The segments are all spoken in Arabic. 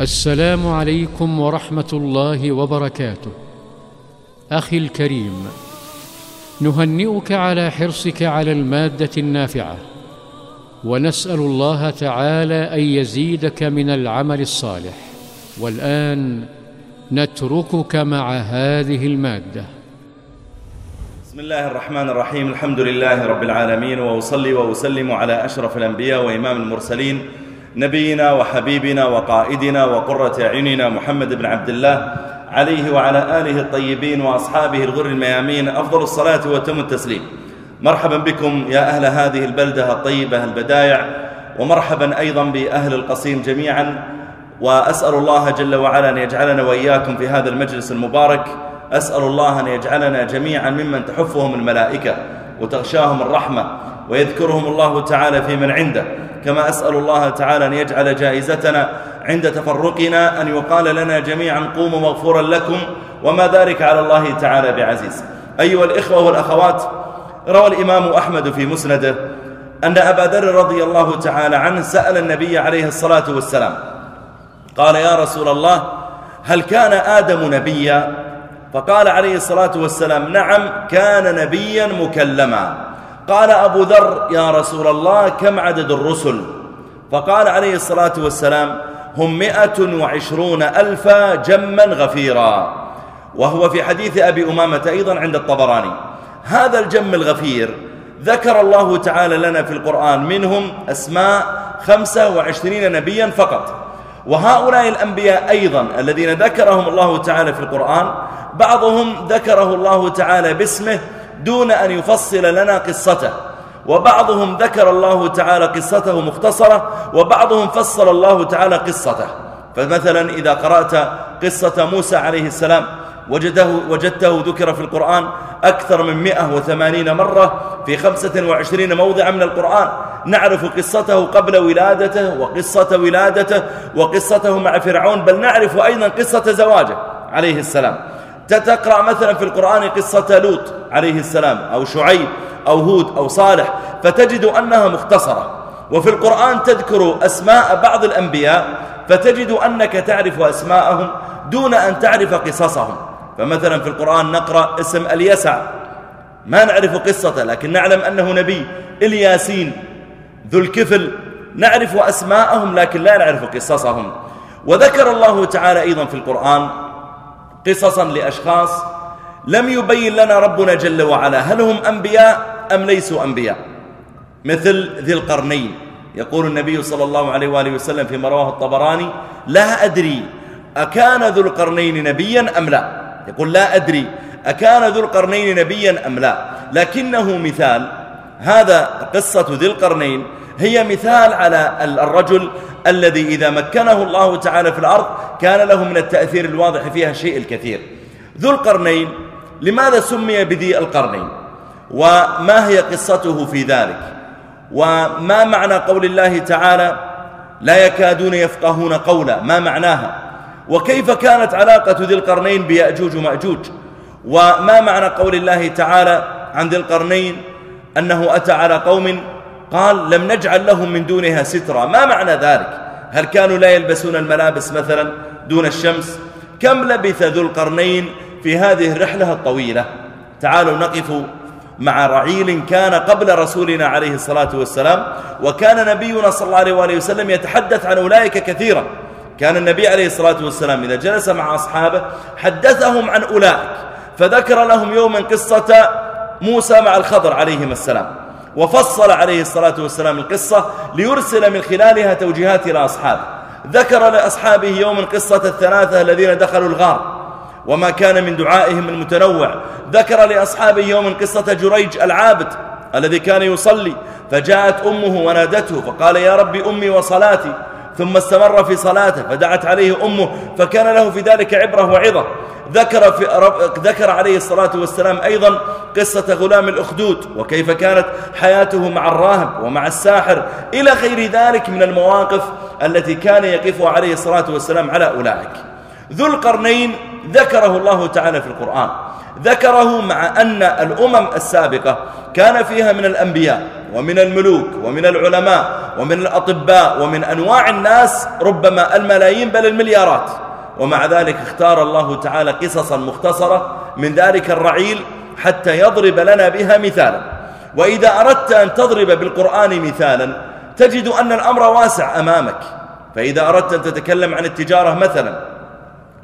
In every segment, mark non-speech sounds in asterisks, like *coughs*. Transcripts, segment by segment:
السلام عليكم ورحمة الله وبركاته. أخي الكريم نهنئك على حرصك على المادة النافعة ونسأل الله تعالى أن يزيدك من العمل الصالح. والآن نتركك مع هذه المادة. بسم الله الرحمن الرحيم. الحمد لله رب العالمين وأصلي وأسلم على أشرف الأنبياء وإمام المرسلين نبينا وحبيبنا وقائدنا وقرة أعيننا محمد بن عبد الله عليه وعلى آله الطيبين وأصحابه الغر الميامين أفضل الصلاة وتم التسليم. مرحبا بكم يا أهل هذه البلدة الطيبة البدايع ومرحبا أيضا بأهل القصيم جميعا وأسأل الله جل وعلا أن يجعلنا وإياكم في هذا المجلس المبارك. أسأل الله أن يجعلنا جميعا ممن تحفهم الملائكة وتغشاهم الرحمة. ويذكرهم الله تعالى في من عنده. كما أسأل الله تعالى أن يجعل جائزتنا عند تفرقنا أن يقال لنا جميعا قوموا مغفورا لكم وما ذلك على الله تعالى بعزيز. أيها الإخوة والأخوات روى الإمام أحمد في مسنده أن أبا ذر رضي الله تعالى عنه سأل النبي عليه الصلاة والسلام قال يا رسول الله هل كان آدم نبيا؟ فقال عليه الصلاة والسلام نعم كان نبيا مكلما. قال أبو ذر يا رسول الله كم عدد الرسل؟ فقال عليه الصلاة والسلام هم مئة وعشرون ألفا جما غفيرا. وهو في حديث أبي أمامة أيضا عند الطبراني. هذا الجم الغفير ذكر الله تعالى لنا في القرآن منهم أسماء خمسة وعشرين نبيا فقط. وهؤلاء الأنبياء أيضا الذين ذكرهم الله تعالى في القرآن بعضهم ذكره الله تعالى باسمه دون أن يفصل لنا قصته. وبعضهم ذكر الله تعالى قصته مختصرة وبعضهم فصل الله تعالى قصته. فمثلا إذا قرأت قصة موسى عليه السلام وجده وجدته ذكر في القرآن أكثر من 180 مرة في 25 موضعا من القرآن. نعرف قصته قبل ولادته وقصة ولادته وقصته مع فرعون بل نعرف أيضا قصة زواجه عليه السلام. تتقرأ مثلا في القرآن قصة لوط عليه السلام أو شعيب أو هود أو صالح فتجد أنها مختصرة. وفي القرآن تذكر أسماء بعض الأنبياء فتجد أنك تعرف أسماءهم دون أن تعرف قصصهم. فمثلا في القرآن نقرأ اسم اليسع. ما نعرف قصته لكن نعلم أنه نبي. الياسين ذو الكفل. نعرف أسماءهم لكن لا نعرف قصصهم. وذكر الله تعالى أيضا في القرآن قصصا لأشخاص لم يبين لنا ربنا جل وعلا هل هم أنبياء أم ليسوا أنبياء. مثل ذي القرنين. يقول النبي صلى الله عليه وآله وسلم في رواه الطبراني لا أدري أكان ذو القرنين نبيا أم لا. يقول لا أدري أكان ذو القرنين نبيا أم لا. لكنه مثال هذا قصة ذي القرنين. هي مثال على الرجل الذي إذا مكنه الله تعالى في الأرض كان له من التأثير الواضح فيها شيء الكثير. ذو القرنين لماذا سمي بذي القرنين؟ وما هي قصته في ذلك؟ وما معنى قول الله تعالى لا يكادون يفقهون قولا؟ ما معناها؟ وكيف كانت علاقة ذي القرنين بيأجوج ومأجوج؟ وما معنى قول الله تعالى عن ذي القرنين؟ أنه أتى على قوم قال لم نجعل لهم من دونها سترا. ما معنى ذلك؟ هل كانوا لا يلبسون الملابس مثلا دون الشمس؟ كم لبث ذو القرنين في هذه الرحلة الطويلة؟ تعالوا نقف مع رعيل كان قبل رسولنا عليه الصلاة والسلام وكان نبينا صلى الله عليه وسلم يتحدث عن أولئك كثيرا. كان النبي عليه الصلاة والسلام إذا جلس مع أصحابه حدثهم عن أولئك فذكر لهم يوما قصة موسى مع الخضر عليهما السلام. وفصل عليه الصلاة والسلام القصة ليرسل من خلالها توجيهات إلى أصحابه. ذكر لأصحابه يوما قصة الثلاثة الذين دخلوا الغار. وما كان من دعائهم المتنوع. ذكر لأصحابه يوما قصة جريج العابد الذي كان يصلي. فجاءت أمه ونادته فقال يا رب أمي وصلاتي. ثم استمر في صلاته فدعت عليه أمه فكان له في ذلك عبرة وعظة. ذكر, في ذكر عليه الصلاة والسلام أيضا قصة غلام الأخدود وكيف كانت حياته مع الراهب ومع الساحر إلى غير ذلك من المواقف التي كان يقف عليه الصلاة والسلام على أولئك. ذو القرنين ذكره الله تعالى في القرآن. ذكره مع أن الأمم السابقة كان فيها من الأنبياء ومن الملوك ومن العلماء ومن الأطباء ومن أنواع الناس ربما الملايين بل المليارات. ومع ذلك اختار الله تعالى قصصا مختصرة من ذلك الرعيل حتى يضرب لنا بها مثالا. وإذا أردت أن تضرب بالقرآن مثالا تجد أن الأمر واسع أمامك. فإذا أردت أن تتكلم عن التجارة مثلا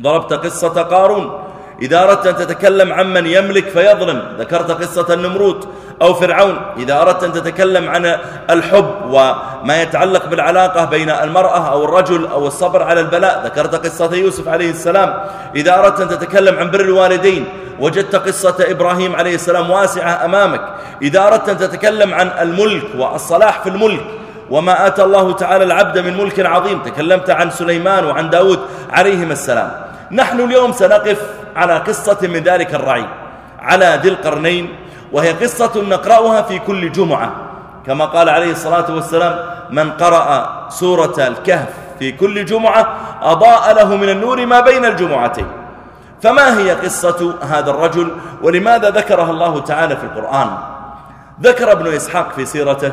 ضربت قصة قارون إذا أردت أن تتكلم عن من يملك فيظلم. ذكرت قصة النمرود أو فرعون. إذا أردت أن تتكلم عن الحب وما يتعلق بالعلاقة بين المرأة أو الرجل أو الصبر على البلاء. ذكرت قصة يوسف عليه السلام. إذا أردت أن تتكلم عن بر الوالدين وجدت قصة إبراهيم عليه السلام واسعة أمامك. إذا أردت أن تتكلم عن الملك والصلاح في الملك وما آتى الله تعالى العبد من ملك عظيم. تكلمت عن سليمان وعن داود عليهم السلام. نحن اليوم سنقف على قصة من ذلك الرعي على ذي القرنين وهي قصة نقرأها في كل جمعة. كما قال عليه الصلاة والسلام من قرأ سورة الكهف في كل جمعة أضاء له من النور ما بين الجمعتين. فما هي قصة هذا الرجل؟ ولماذا ذكرها الله تعالى في القرآن؟ ذكر ابن إسحاق في سيرته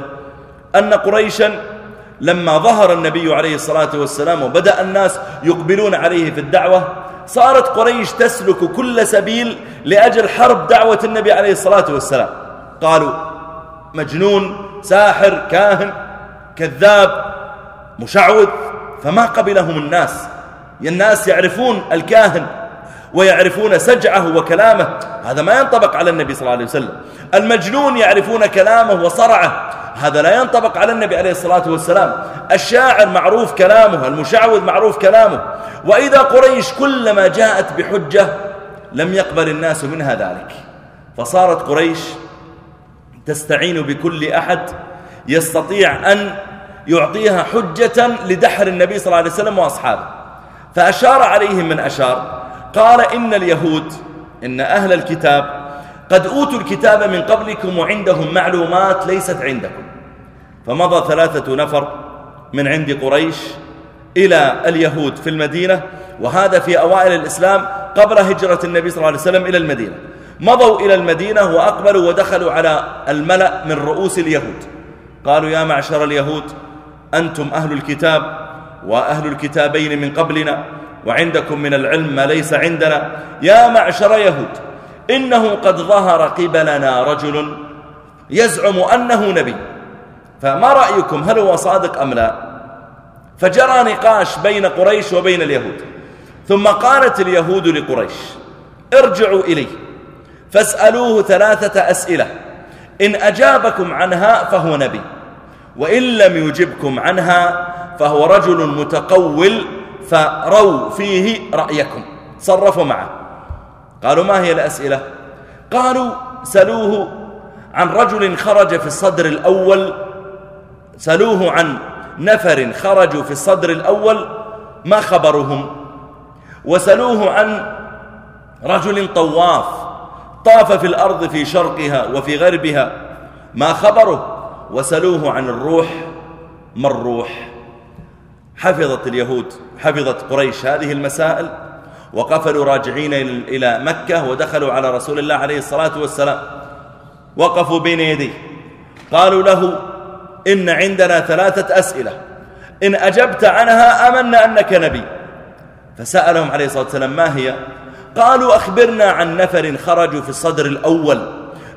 أن قريشا لما ظهر النبي عليه الصلاة والسلام وبدأ الناس يقبلون عليه في الدعوة صارت قريش تسلك كل سبيل لأجل حرب دعوة النبي عليه الصلاة والسلام. قالوا مجنون ساحر كاهن كذاب مشعوذ فما قبلهم الناس. الناس يعرفون الكاهن. ويعرفون سجعه وكلامه. هذا ما ينطبق على النبي صلى الله عليه وسلم. المجنون يعرفون كلامه وصرعه. هذا لا ينطبق على النبي عليه الصلاة والسلام. الشاعر معروف كلامه المشعوذ معروف كلامه. وإذا قريش كلما جاءت بحجة لم يقبل الناس منها ذلك. فصارت قريش تستعين بكل أحد يستطيع أن يعطيها حجة لدحر النبي صلى الله عليه وسلم وأصحابه. فأشار عليهم من أشار قال إن اليهود إن أهل الكتاب قد أوتوا الكتاب من قبلكم وعندهم معلومات ليست عندكم. فمضى ثلاثة نفر من عند قريش إلى اليهود في المدينة وهذا في أوائل الإسلام قبل هجرة النبي صلى الله عليه وسلم إلى المدينة. مضوا إلى المدينة وأقبلوا ودخلوا على الملأ من رؤوس اليهود. قالوا يا معشر اليهود أنتم أهل الكتاب وأهل الكتابين من قبلنا وعندكم من العلم ما ليس عندنا. يا معشر يهود إنه قد ظهر قبلنا رجل يزعم أنه نبي. فما رأيكم هل هو صادق أم لا؟ فجرى نقاش بين قريش وبين اليهود ثم قالت اليهود لقريش ارجعوا إليه فاسألوه ثلاثة أسئلة إن أجابكم عنها فهو نبي وإن لم يجبكم عنها فهو رجل متقول فروا فيه رأيكم صرفوا معه. قالوا ما هي الأسئلة؟ قالوا سلوه عن رجل خرج في الصدر الأول سلوه عن نفر خرجوا في الصدر الأول ما خبرهم؟ وسلوه عن رجل طواف طاف في الأرض في شرقها وفي غربها ما خبره؟ وسلوه عن الروح ما الروح؟ حفظت اليهود حفظت قريش هذه المسائل وقفلوا راجعين إلى مكة ودخلوا على رسول الله عليه الصلاة والسلام. وقفوا بين يديه. قالوا له إن عندنا ثلاثة أسئلة. إن أجبت عنها أمنا أنك نبي. فسألهم عليه الصلاة والسلام ما هي؟ قالوا أخبرنا عن نفر خرجوا في الصدر الأول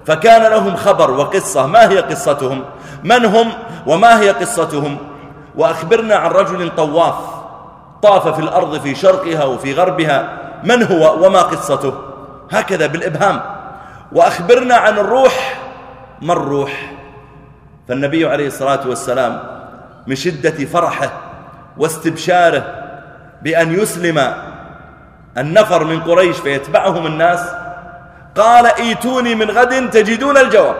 فكان لهم خبر وقصة. ما هي قصتهم؟ من هم؟ وما هي قصتهم؟ وأخبرنا عن رجل طواف طاف في الأرض في شرقها وفي غربها. من هو وما قصته؟ هكذا بالإبهام. وأخبرنا عن الروح. ما الروح؟ فالنبي عليه الصلاة والسلام من شدة فرحه واستبشاره بأن يسلم النفر من قريش فيتبعهم الناس قال إيتوني من غد تجدون الجواب.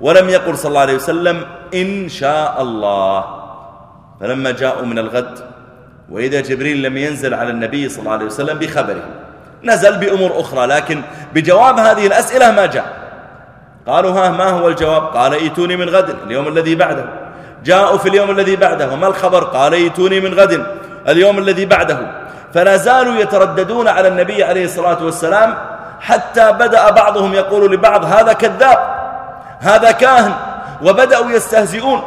ولم يقل صلى الله عليه وسلم إن شاء الله. فلما جاءوا من الغد وإذا جبريل لم ينزل على النبي صلى الله عليه وسلم بخبره نزل بأمور أخرى لكن بجواب هذه الأسئلة ما جاء. قالوا ها ما هو الجواب؟ قال ايتوني من غد اليوم الذي بعده. جاءوا في اليوم الذي بعده وما الخبر؟ قال ايتوني من غد اليوم الذي بعده. فلا زالوا يترددون على النبي عليه الصلاة والسلام حتى بدأ بعضهم يقول لبعض هذا كذاب هذا كاهن وبدأوا يستهزئون.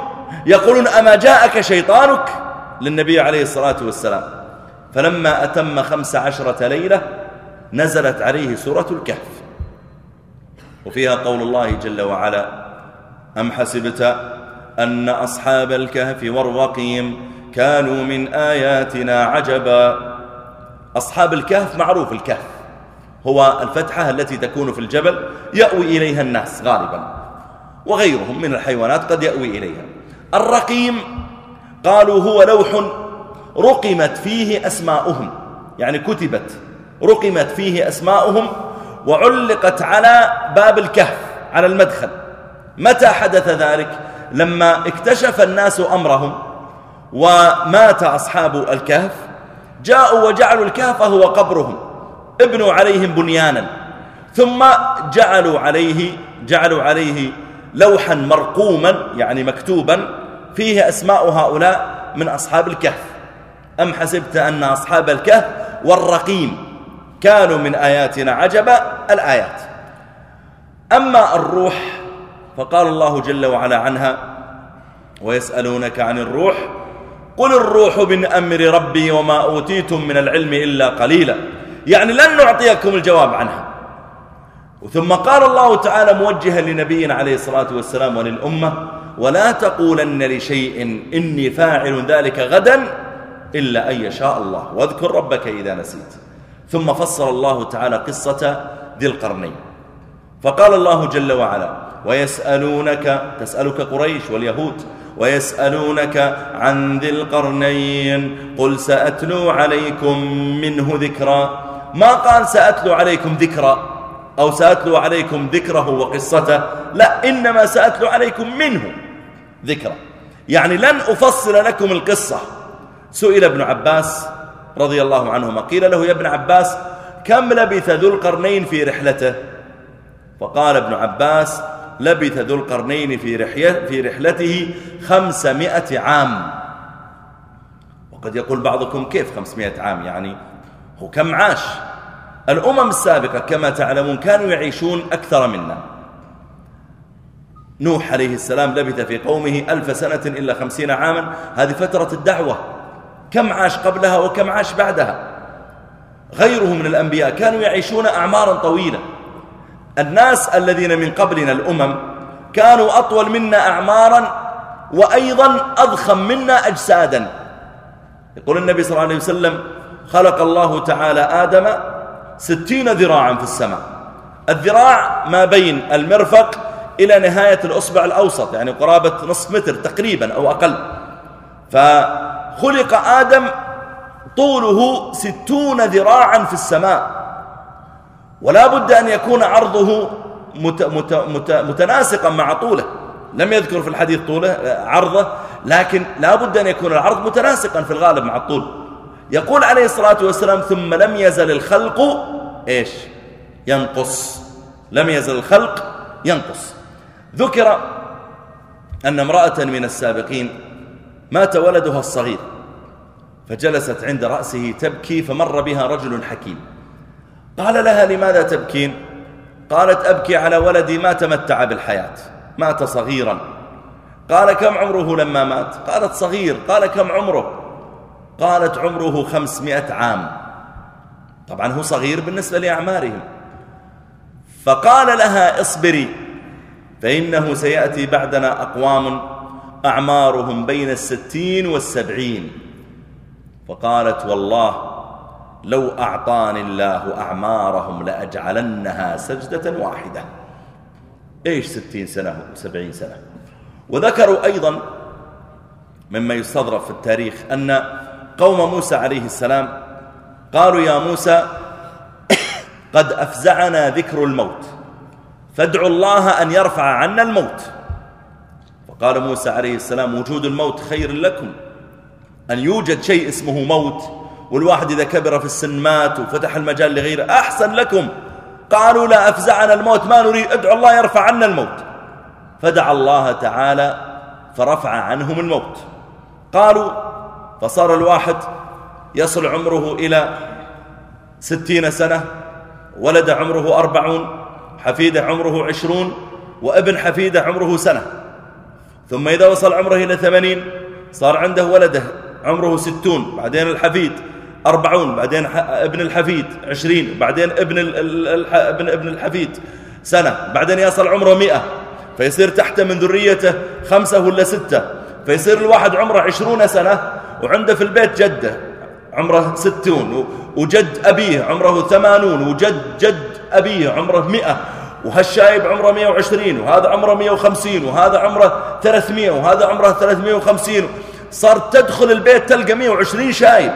يقولون أما جاءك شيطانك للنبي عليه الصلاة والسلام. فلما أتم خمس عشرة ليلة نزلت عليه سورة الكهف. وفيها قول الله جل وعلا أم حسبت أن أصحاب الكهف والرقيم كانوا من آياتنا عجبا؟ أصحاب الكهف معروف الكهف. هو الفتحة التي تكون في الجبل يأوي إليها الناس غالبا وغيرهم من الحيوانات قد يأوي إليها. الرقيم قالوا هو لوح رقمت فيه أسماؤهم يعني كتبت رقمت فيه أسماؤهم وعلقت على باب الكهف على المدخل. متى حدث ذلك؟ لما اكتشف الناس أمرهم ومات أصحاب الكهف جاءوا وجعلوا الكهف هو قبرهم ابنوا عليهم بنيانا ثم جعلوا عليه جعلوا عليه لوحا مرقوما يعني مكتوبا فيه أسماء هؤلاء من أصحاب الكهف. أم حسبت أن أصحاب الكهف والرقيم كانوا من آياتنا عجبا؟ الآيات. أما الروح فقال الله جل وعلا عنها ويسألونك عن الروح قل الروح من أمر ربي وما أوتيتم من العلم إلا قليلا. يعني لن نعطيكم الجواب عنها. ثم قال الله تعالى موجها لنبينا عليه الصلاة والسلام وللأمة ولا تقولن لشيء إني فاعل ذلك غدا إلا أن يشاء الله واذكر ربك إذا نسيت. ثم فصل الله تعالى قصة ذي القرنين. فقال الله جل وعلا ويسألونك تسألك قريش واليهود ويسألونك عن ذي القرنين قل سأتلو عليكم منه ذكرا. ما قال سأتلو عليكم ذكرا؟ أو سأتلو عليكم ذكره وقصته. لا إنما سأتلو عليكم منه ذكرا يعني لن أفصل لكم القصة. سئل ابن عباس رضي الله عنهما. قيل له يا ابن عباس كم لبث ذو القرنين في رحلته؟ فقال ابن عباس لبث ذو القرنين في, في رحلته خمسمائة عام. وقد يقول بعضكم كيف خمسمائة عام يعني؟ هو كم عاش؟ الأمم السابقة كما تعلمون كانوا يعيشون أكثر منا. نوح عليه السلام لبث في قومه ألف سنة إلا خمسين عاما. هذه فترة الدعوة. كم عاش قبلها وكم عاش بعدها؟ غيره من الأنبياء كانوا يعيشون أعمارا طويلة. الناس الذين من قبلنا الأمم كانوا أطول منا أعمارا وأيضا أضخم منا أجسادا. يقول النبي صلى الله عليه وسلم خلق الله تعالى آدم ستين ذراعا في السماء. الذراع ما بين المرفق إلى نهاية الأصبع الأوسط يعني قرابة نصف متر تقريبا أو أقل. فخلق آدم طوله ستون ذراعا في السماء. ولا بد أن يكون عرضه مت مت مت متناسقا مع طوله. لم يذكر في الحديث طوله عرضه لكن لا بد أن يكون العرض متناسقا في الغالب مع الطول. يقول عليه الصلاة والسلام ثم لم يزل الخلق إيش؟ ينقص. لم يزل الخلق ينقص. ذكر أن امرأة من السابقين مات ولدها الصغير فجلست عند رأسه تبكي فمر بها رجل حكيم. قال لها لماذا تبكين؟ قالت أبكي على ولدي ما تمتع بالحياة مات صغيرا. قال كم عمره لما مات؟ قالت صغير. قال كم عمره؟ قالت عمره خمسمائة عام. طبعا هو صغير بالنسبة لأعمارهم. فقال لها اصبري فإنه سيأتي بعدنا أقوام أعمارهم بين الستين والسبعين. فقالت والله لو أعطاني الله أعمارهم لأجعلنها سجدة واحدة. إيش ستين سنة سبعين سنة. وذكروا أيضا مما يستظرف في التاريخ أن قوم موسى عليه السلام قالوا يا موسى قد أفزعنا ذكر الموت فادعوا الله أن يرفع عنا الموت. فقال موسى عليه السلام وجود الموت خير لكم أن يوجد شيء اسمه موت والواحد إذا كبر في السن مات وفتح المجال لغيره أحسن لكم. قالوا لا أفزعنا الموت ما نريد ادعوا الله يرفع عنا الموت. فدعا الله تعالى فرفع عنهم الموت. قالوا فصار الواحد يصل عمره إلى ستين سنة ولد عمره أربعون حفيده عمره عشرون وابن حفيده عمره سنة. ثم إذا وصل عمره إلى ثمانين صار عنده ولده عمره ستون بعدين الحفيد أربعون بعدين ابن الحفيد عشرين بعدين ابن, ابن, ابن الحفيد سنة بعدين يصل عمره مئة فيصير تحته من ذريته خمسة ولا ستة فيصير الواحد عمره عشرون سنة وعنده في البيت جده عمره ستون وجد أبيه عمره ثمانون وجد جد أبيه عمره مئة وهالشايب عمره 120 وهذا عمره 150 وهذا عمره 300 وهذا عمره 350 صار تدخل البيت تلقى 120 شايب.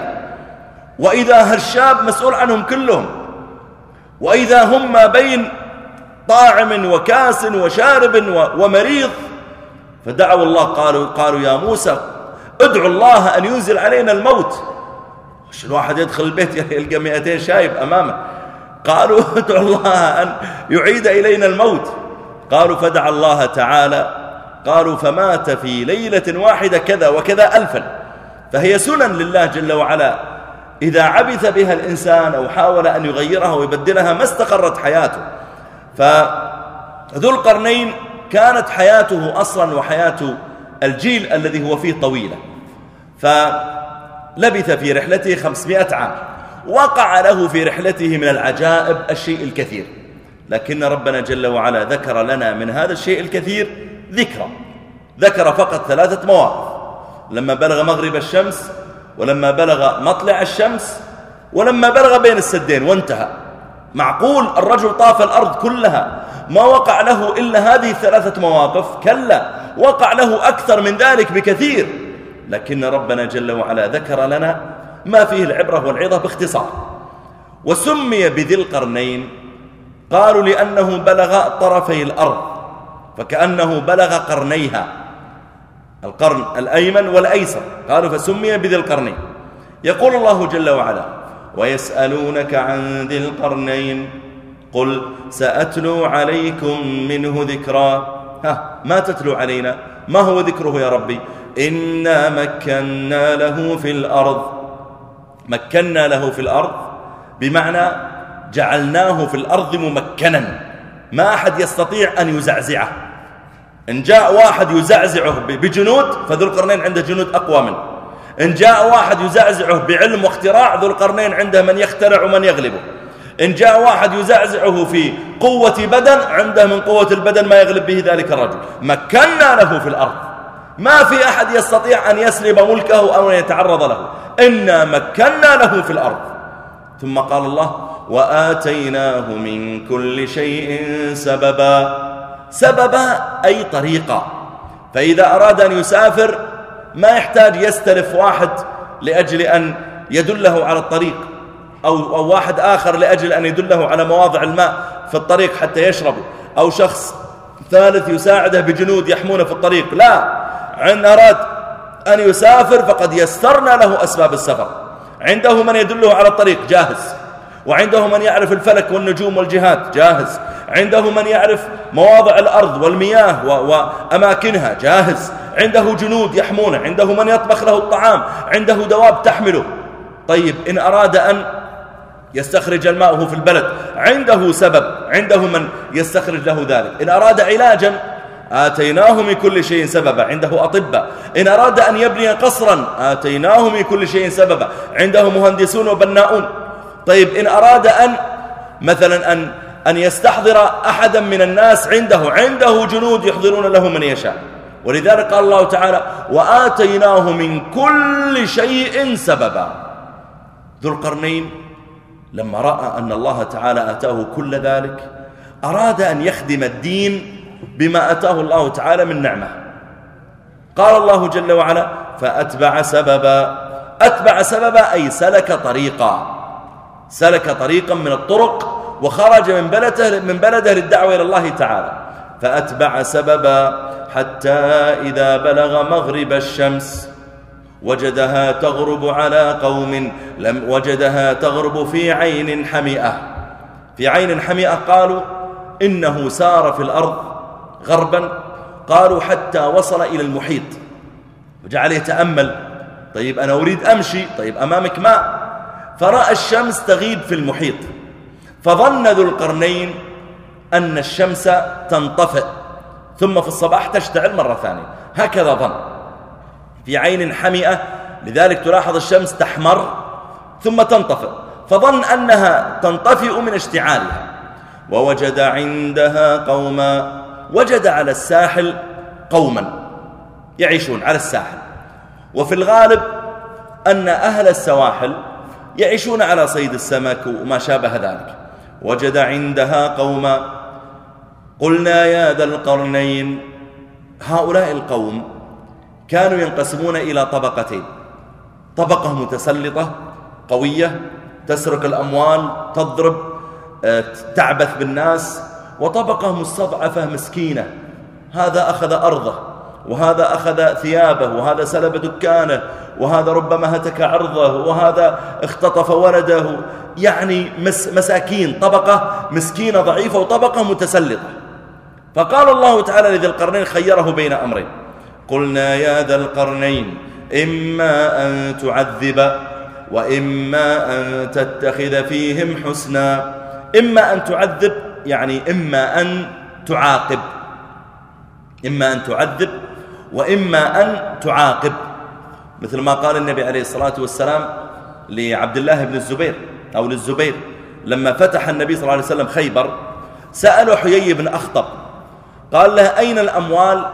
وإذا هالشاب مسؤول عنهم كلهم وإذا هم ما بين طاعم وكاس وشارب ومريض فدعوا الله قالوا, قالوا يا موسى ادعوا الله أن ينزل علينا الموت. الواحد يدخل البيت يلقى 200 شايب أمامه. قالوا *laughs* ادعوا الله أن يعيد إلينا الموت. قالوا فدعا الله تعالى. قالوا فمات في ليلة واحدة كذا وكذا ألفا. فهي سنن لله جل وعلا. إذا عبث بها الإنسان أو حاول أن يغيرها ويبدلها ما استقرت حياته. فذو القرنين كانت حياته أصلا وحياة الجيل الذي هو فيه طويلة. فلبث في رحلته خمسمائة عام. وقع له في رحلته من العجائب الشيء الكثير. لكن ربنا جل وعلا ذكر لنا من هذا الشيء الكثير ذكرى. ذكر فقط ثلاثة مواقف. لما بلغ مغرب الشمس ولما بلغ مطلع الشمس ولما بلغ بين السدين وانتهى. معقول الرجل طاف الأرض كلها. ما وقع له إلا هذه الثلاثة مواقف. كلا وقع له أكثر من ذلك بكثير. لكن ربنا جل وعلا ذكر لنا ما فيه العبرة والعظة باختصار. وسمي بذي القرنين قالوا لأنه بلغ طرفي الأرض فكأنه بلغ قرنيها القرن الأيمن والأيسر. قالوا فسمي بذي القرنين. يقول الله جل وعلا ويسألونك عن ذي القرنين قل سأتلو عليكم منه ذكرا ها ما تتلو علينا؟ ما هو ذكره يا ربي؟ إنا مكنا له في الأرض. مكنا له في الأرض بمعنى جعلناه في الأرض ممكنا. ما أحد يستطيع أن يزعزعه. إن جاء واحد يزعزعه بجنود فذو القرنين عنده جنود أقوى منه. إن جاء واحد يزعزعه بعلم واختراع ذو القرنين عنده من يخترع ومن يغلبه. إن جاء واحد يزعزعه في قوة بدن عنده من قوة البدن ما يغلب به ذلك الرجل. مكنا له في الأرض. ما في أحد يستطيع أن يسلب ملكه أو أن يتعرض له. إنا مكنا له في الأرض. ثم قال الله وآتيناه من كل شيء سببا. سببا أي طريقا. فإذا أراد أن يسافر ما يحتاج يستلف واحد لأجل أن يدله على الطريق. أو, أو واحد آخر لأجل أن يدله على مواضع الماء في الطريق حتى يشربه أو شخص ثالث يساعده بجنود يحمونه في الطريق. لا. عن أراد أن يسافر فقد يسرنا له أسباب السفر. عنده من يدله على الطريق. جاهز. وعنده من يعرف الفلك والنجوم والجهات. جاهز. عنده من يعرف مواضع الأرض والمياه وأماكنها. جاهز. عنده جنود يحمونه. عنده من يطبخ له الطعام. عنده دواب تحمله. طيب إن أراد أن يستخرج الماء في البلد. عنده سبب عنده من يستخرج له ذلك. إن أراد علاجا آتيناه من كل شيء سببا. عنده أطباء. إن أراد أن يبني قصرا آتيناه من كل شيء سببا. عنده مهندسون وبناؤون. طيب إن أراد أن مثلا أن أن يستحضر أحدا من الناس عنده عنده جنود يحضرون له من يشاء. ولذلك قال الله تعالى وآتيناه من كل شيء سببا. ذو القرنين لما رأى أن الله تعالى آتاه كل ذلك أراد أن يخدم الدين بما أتاه الله تعالى من نعمة. قال الله جل وعلا فأتبع سببا. أتبع سببا أي سلك طريقا. سلك طريقا من الطرق وخرج من بلده, من بلده للدعوة إلى الله تعالى. فأتبع سببا حتى إذا بلغ مغرب الشمس. وجدها تغرب على قوم لم وجدها تغرب في عين حمئة. في عين حمئة قالوا إنه سار في الأرض غربا. قالوا حتى وصل إلى المحيط. وجعل يتأمل. طيب أنا أريد أمشي. طيب أمامك ماء. فرأى الشمس تغيب في المحيط. فظن ذو القرنين أن الشمس تنطفئ. ثم في الصباح تشتعل مرة ثانية. هكذا ظن. في عين حمئة لذلك تلاحظ الشمس تحمر ثم تنطفئ فظن أنها تنطفئ من اشتعالها. ووجد عندها قوما وجد على الساحل قوما يعيشون على الساحل. وفي الغالب أن أهل السواحل يعيشون على صيد السمك وما شابه ذلك. وجد عندها قوما قلنا يا ذا القرنين هؤلاء القوم كانوا ينقسمون إلى طبقتين. طبقة متسلطة قوية تسرق الأموال تضرب آه، تعبث بالناس وطبقة مستضعفة مسكينة. هذا أخذ أرضه وهذا أخذ ثيابه وهذا سلب دكانه وهذا ربما هتك عرضه وهذا اختطف ولده. يعني مس مساكين طبقة مسكينة ضعيفة وطبقة متسلطة. فقال الله تعالى لذي القرنين خيره بين أمرين. قلنا يا ذا القرنين إما أن تعذب وإما أن تتخذ فيهم حسنا. إما أن تعذب يعني إما أن تعاقب. إما أن تعذب وإما أن تعاقب. مثل ما قال النبي عليه الصلاة والسلام لعبد الله بن الزبير أو للزبير لما فتح النبي صلى الله عليه وسلم خيبر سأله حيي بن أخطب قال له أين الأموال؟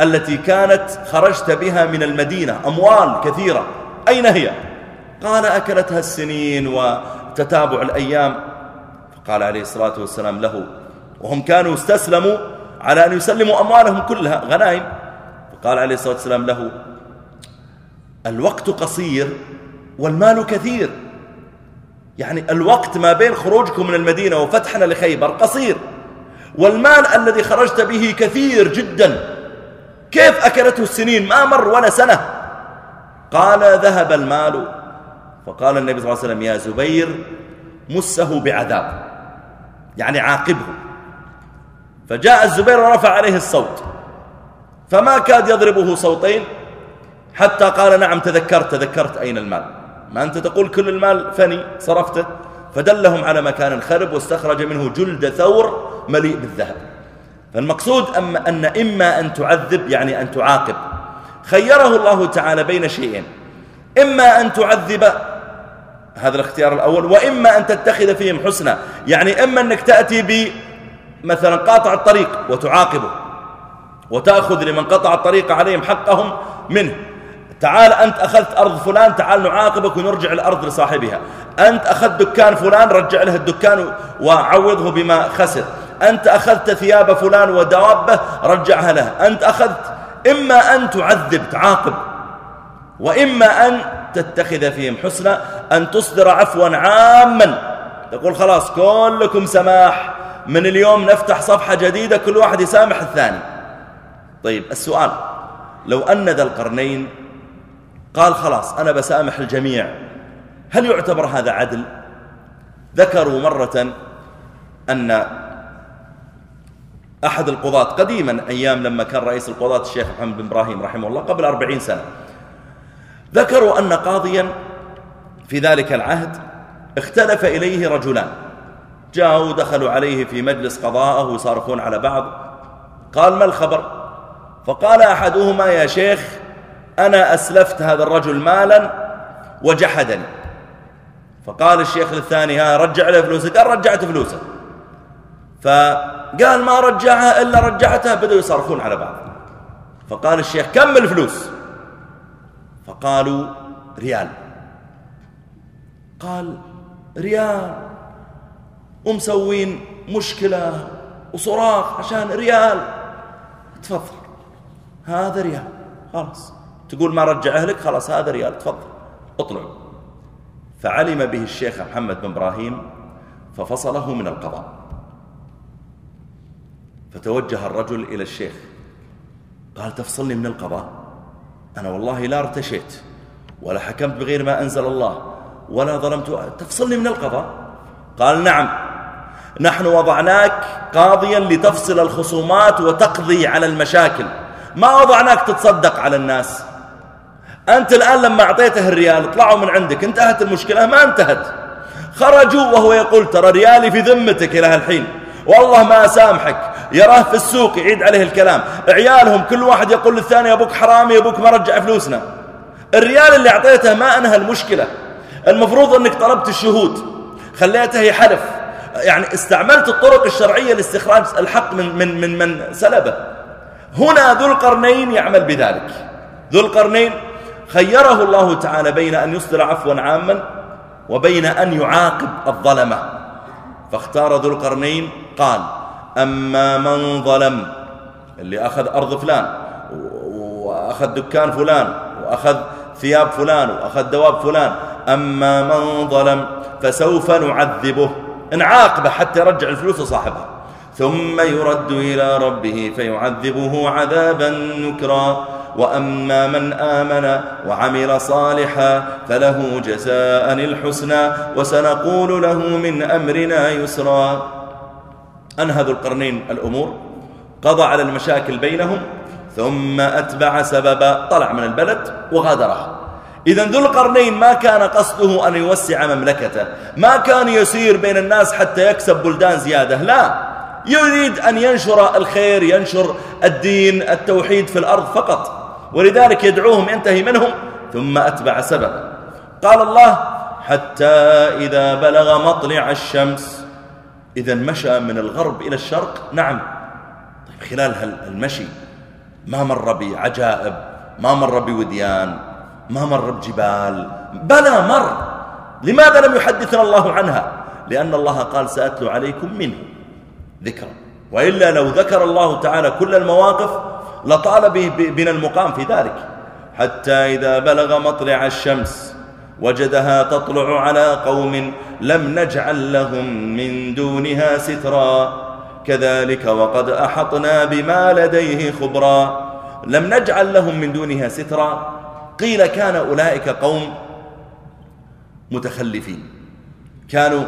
التي كانت خرجت بها من المدينة أموال كثيرة. أين هي؟ قال أكلتها السنين وتتابع الأيام. فقال عليه الصلاة والسلام له وهم كانوا استسلموا على أن يسلموا أموالهم كلها غنائم. فقال عليه الصلاة والسلام له الوقت قصير والمال كثير. يعني الوقت ما بين خروجكم من المدينة وفتحنا لخيبر قصير. والمال الذي خرجت به كثير جدا. كيف أكلته السنين؟ ما مر ولا سنة. قال ذهب المال. فقال النبي صلى الله عليه وسلم يا زبير مسه بعذاب. يعني عاقبه. فجاء الزبير ورفع عليه الصوت. فما كاد يضربه صوتين حتى قال نعم تذكرت تذكرت أين المال؟ ما أنت تقول كل المال فني صرفته؟ فدلهم على مكان خرب واستخرج منه جلد ثور مليء بالذهب. فالمقصود أما أن إما أن تعذب يعني أن تعاقب. خيره الله تعالى بين شيئين. إما أن تعذب هذا الاختيار الأول وإما أن تتخذ فيهم حسنا. يعني إما أنك تأتي ب مثلا قاطع الطريق وتعاقبه وتأخذ لمن قطع الطريق عليهم حقهم منه. تعال أنت أخذت أرض فلان تعال نعاقبك ونرجع الأرض لصاحبها. أنت أخذت دكان فلان رجع له الدكان وعوضه بما خسر. أنت أخذت ثياب فلان ودوابه رجعها له. أنت أخذت. إما أن تعذب تعاقب. وإما أن تتخذ فيهم حسنا أن تصدر عفوا عاما. تقول خلاص كلكم سماح. من اليوم نفتح صفحة جديدة كل واحد يسامح الثاني. طيب السؤال. لو أن ذا القرنين قال خلاص أنا بسامح الجميع هل يعتبر هذا عدل؟ ذكروا مرة أن أحد القضاة قديما أيام لما كان رئيس القضاة الشيخ محمد بن إبراهيم رحمه الله قبل أربعين سنة. ذكروا أن قاضيا في ذلك العهد اختلف إليه رجلان. جاءوا ودخلوا عليه في مجلس قضاءه ويصارخون على بعض. قال ما الخبر؟ فقال أحدهما يا شيخ أنا أسلفت هذا الرجل مالا وجحدني. فقال الشيخ للثاني ها رجع له فلوسه قال رجعت فلوسه فقال ما رجعها إلا رجعتها بدأوا يصرخون على بعض. فقال الشيخ كم الفلوس؟ فقالوا ريال. قال ريال. ومسوين مشكلة وصراخ عشان ريال. تفضل. هذا ريال. خلاص. تقول ما رجع أهلك؟ خلاص هذا ريال. تفضل. اطلعوا فعلم به الشيخ محمد بن إبراهيم ففصله من القضاء. فتوجه الرجل إلى الشيخ. قال تفصلني من القضاء. أنا والله لا ارتشيت ولا حكمت بغير ما أنزل الله ولا ظلمت. تفصلني من القضاء. قال نعم نحن وضعناك قاضيا لتفصل الخصومات وتقضي على المشاكل. ما وضعناك تتصدق على الناس. أنت الآن لما أعطيته الريال طلعوا من عندك انتهت المشكلة ما انتهت. خرجوا وهو يقول ترى ريالي في ذمتك إلى هالحين. والله ما أسامحك يراه في السوق يعيد عليه الكلام. عيالهم كل واحد يقول للثاني أبوك حرامي أبوك ما رجع فلوسنا. الريال اللي أعطيته ما أنهى المشكلة. المفروض أنك طلبت الشهود. خليته يحلف. يعني استعملت الطرق الشرعية لاستخراج الحق من من من من سلبه. هنا ذو القرنين يعمل بذلك. ذو القرنين خيره الله تعالى بين أن يصدر عفوا عاما وبين أن يعاقب الظلمة. فاختار ذو القرنين قال أما من ظلم اللي أخذ أرض فلان وأخذ دكان فلان وأخذ ثياب فلان وأخذ دواب فلان أما من ظلم فسوف نعذبه نعاقبه حتى يرجع الفلوس لصاحبها ثم يرد إلى ربه فيعذبه عذابا نكرا وأما من آمن وعمل صالحا فله جزاء الحسنى وسنقول له من أمرنا يسرا. أنهى ذو القرنين الأمور قضى على المشاكل بينهم ثم أتبع سببا طلع من البلد وغادرها إذا ذو القرنين ما كان قصده أن يوسع مملكته ما كان يسير بين الناس حتى يكسب بلدان زيادة لا. يريد أن ينشر الخير ينشر الدين التوحيد في الأرض فقط ولذلك يدعوهم ينتهي منهم ثم أتبع سببا قال الله حتى إذا بلغ مطلع الشمس إذا مشى من الغرب إلى الشرق نعم. طيب خلال المشي ما مر بعجائب ما مر بوديان ما مر بجبال. بلى مر. لماذا لم يحدثنا الله عنها؟ لأن الله قال سأتلو عليكم منه ذكرا. وإلا لو ذكر الله تعالى كل المواقف لطال بنا المقام في ذلك. حتى إذا بلغ مطلع الشمس وجدها تطلع على قوم لم نجعل لهم من دونها سترا. كذلك وقد أحطنا بما لديه خبرا. لم نجعل لهم من دونها سترا. قيل كان أولئك قوم متخلفين. كانوا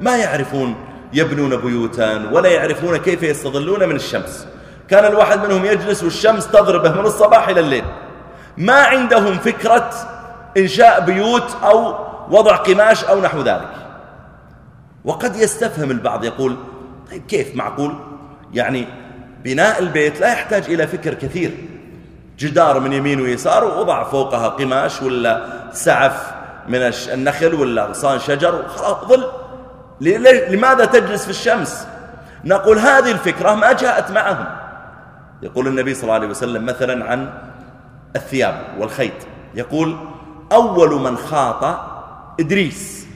ما يعرفون يبنون بيوتا ولا يعرفون كيف يستظلون من الشمس. كان الواحد منهم يجلس والشمس تضربه من الصباح إلى الليل. ما عندهم فكرة إنشاء بيوت أو وضع قماش أو نحو ذلك. وقد يستفهم البعض يقول طيب كيف معقول؟ يعني بناء البيت لا يحتاج إلى فكر كثير. جدار من يمين ويسار ووضع فوقها قماش ولا سعف من النخل ولا غصان شجر وخلاص ظل. لماذا تجلس في الشمس؟ نقول هذه الفكرة ما جاءت معهم. يقول النبي صلى الله عليه وسلم مثلا عن الثياب والخيط. يقول أول من خاط إدريس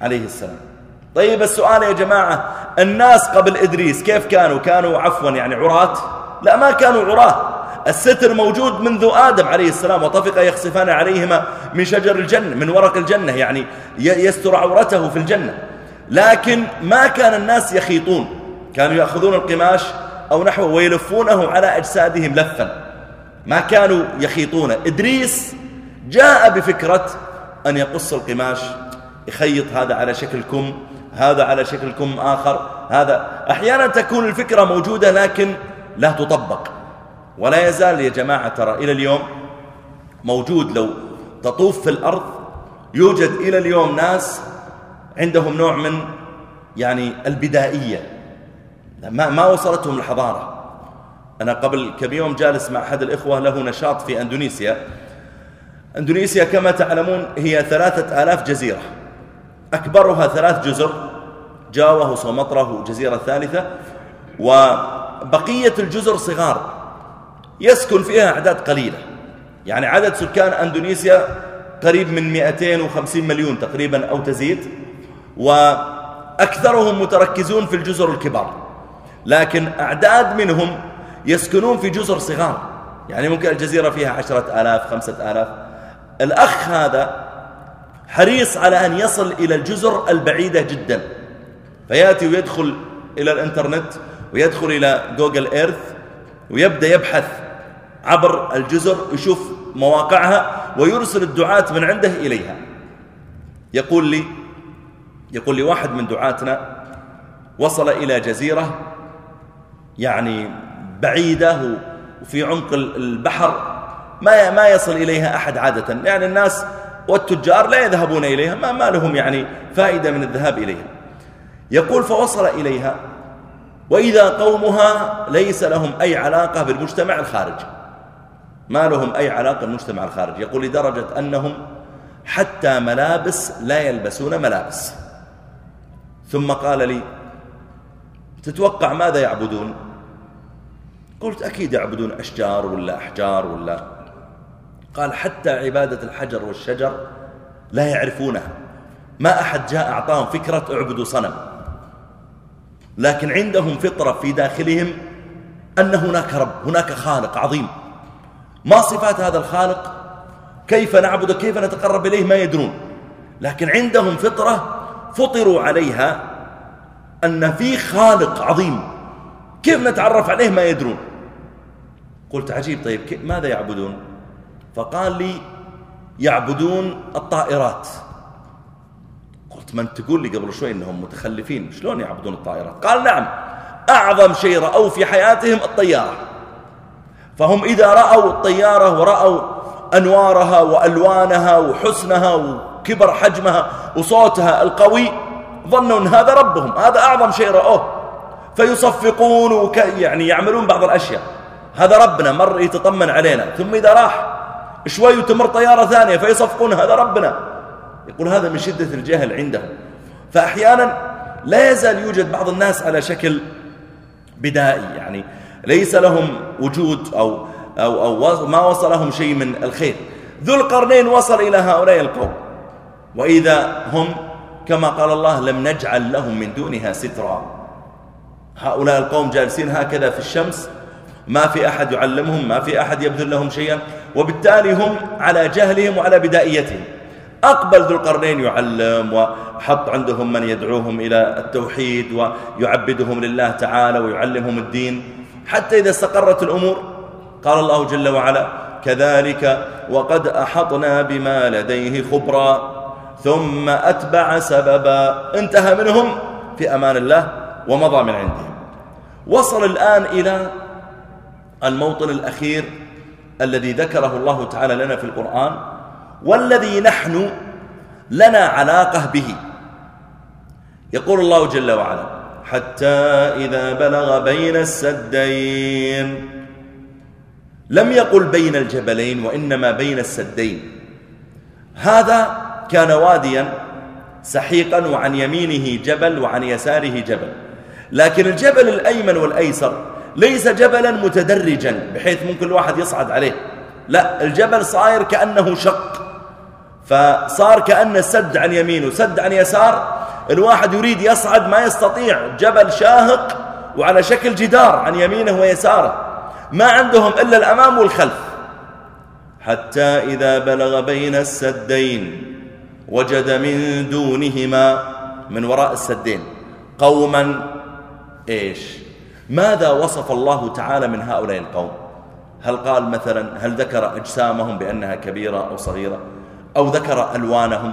عليه السلام. طيب السؤال يا جماعة الناس قبل إدريس كيف كانوا؟ كانوا عفوا يعني عراة؟ لا ما كانوا عراة. الستر موجود منذ آدم عليه السلام وطفق يخصفان عليهما من شجر الجنة من ورق الجنة يعني يستر عورته في الجنة. لكن ما كان الناس يخيطون. كانوا يأخذون القماش أو نحوه ويلفونه على أجسادهم لفا. ما كانوا يخيطون. إدريس جاء بفكرة أن يقص القماش يخيط هذا على شكل كم هذا على شكل كم آخر. هذا أحيانا تكون الفكرة موجودة لكن لا تطبق. ولا يزال يا جماعة ترى إلى اليوم موجود لو تطوف في الأرض يوجد إلى اليوم ناس عندهم نوع من يعني البدائية. ما, ما وصلتهم الحضارة. أنا قبل كم يوم جالس مع أحد الإخوة له نشاط في أندونيسيا. أندونيسيا كما تعلمون هي ثلاثة آلاف جزيرة. أكبرها ثلاث جزر جاوه وسومطرة جزيرة ثالثة وبقية الجزر صغار. يسكن فيها أعداد قليلة. يعني عدد سكان أندونيسيا قريب من 250 مليون تقريبا أو تزيد وأكثرهم متركزون في الجزر الكبار. لكن أعداد منهم يسكنون في جزر صغار. يعني ممكن الجزيرة فيها عشرة آلاف خمسة آلاف. الأخ هذا حريص على أن يصل إلى الجزر البعيدة جدا. فيأتي ويدخل إلى الإنترنت ويدخل إلى جوجل إيرث ويبدأ يبحث عبر الجزر يشوف مواقعها ويرسل الدعاة من عنده إليها. يقول لي يقول لي واحد من دعاتنا وصل إلى جزيرة يعني بعيدة وفي عمق البحر ما ما يصل إليها أحد عادة. يعني الناس والتجار لا يذهبون إليها ما, ما لهم يعني فائدة من الذهاب إليها. يقول فوصل إليها وإذا قومها ليس لهم أي علاقة بالمجتمع الخارجي ما لهم أي علاقة بالمجتمع الخارجي يقول لدرجة أنهم حتى ملابس لا يلبسون ملابس. ثم قال لي تتوقع ماذا يعبدون؟ قلت أكيد يعبدون أشجار ولا أحجار ولا قال حتى عبادة الحجر والشجر لا يعرفونها. ما أحد جاء أعطاهم فكرة اعبدوا صنم. لكن عندهم فطرة في داخلهم أن هناك رب هناك خالق عظيم. ما صفات هذا الخالق؟ كيف نعبد؟ كيف نتقرب إليه؟ ما يدرون. لكن عندهم فطرة فطروا عليها أن في خالق عظيم. كيف نتعرف عليه؟ ما يدرون. قلت عجيب طيب ماذا يعبدون؟ فقال لي يعبدون الطائرات. قلت من تقول لي قبل شوي إنهم متخلفين شلون يعبدون الطائرات؟ قال نعم أعظم شيء رأوا في حياتهم الطيارة. فهم إذا رأوا الطيارة ورأوا أنوارها وألوانها وحسنها وكبر حجمها وصوتها القوي ظنوا إن هذا ربهم هذا أعظم شيء رأوه. فيصفقون وك يعني يعملون بعض الأشياء هذا ربنا مر يتطمن علينا. ثم إذا راح شوي وتمر طيارة ثانية فيصفقون هذا ربنا. يقول هذا من شدة الجهل عندهم. فأحيانا لا يزال يوجد بعض الناس على شكل بدائي يعني ليس لهم وجود أو, أو, أو ما وصلهم شيء من الخير. ذو القرنين وصل إلى هؤلاء القوم. وإذا هم كما قال الله لم نجعل لهم من دونها سترا. هؤلاء القوم جالسين هكذا في الشمس. ما في أحد يعلمهم ما في أحد يبذل لهم شيئا. وبالتالي هم على جهلهم وعلى بدائيتهم. أقبل ذو القرنين يعلم وحط عندهم من يدعوهم إلى التوحيد ويعبدهم لله تعالى ويعلمهم الدين. حتى إذا استقرت الأمور قال الله جل وعلا كذلك وقد أحطنا بما لديه خبرا ثم أتبع سببا. انتهى منهم في أمان الله ومضى من عندهم. وصل الآن إلى الموطن الأخير الذي ذكره الله تعالى لنا في القرآن والذي نحن لنا علاقة به. يقول الله جل وعلا حتى إذا بلغ بين السدين. لم يقل بين الجبلين وإنما بين السدين. هذا كان واديا سحيقا وعن يمينه جبل وعن يساره جبل. لكن الجبل الأيمن والأيسر ليس جبلا متدرجا بحيث ممكن الواحد يصعد عليه. لا الجبل صاير كأنه شق. فصار كأن سد عن يمينه سد عن يسار. الواحد يريد يصعد ما يستطيع. جبل شاهق وعلى شكل جدار عن يمينه ويساره. ما عندهم إلا الأمام والخلف. حتى إذا بلغ بين السدين وجد من دونهما من وراء السدين قوما إيش؟ ماذا وصف الله تعالى من هؤلاء القوم؟ هل قال مثلا هل ذكر أجسامهم بأنها كبيرة أو صغيرة؟ أو ذكر ألوانهم؟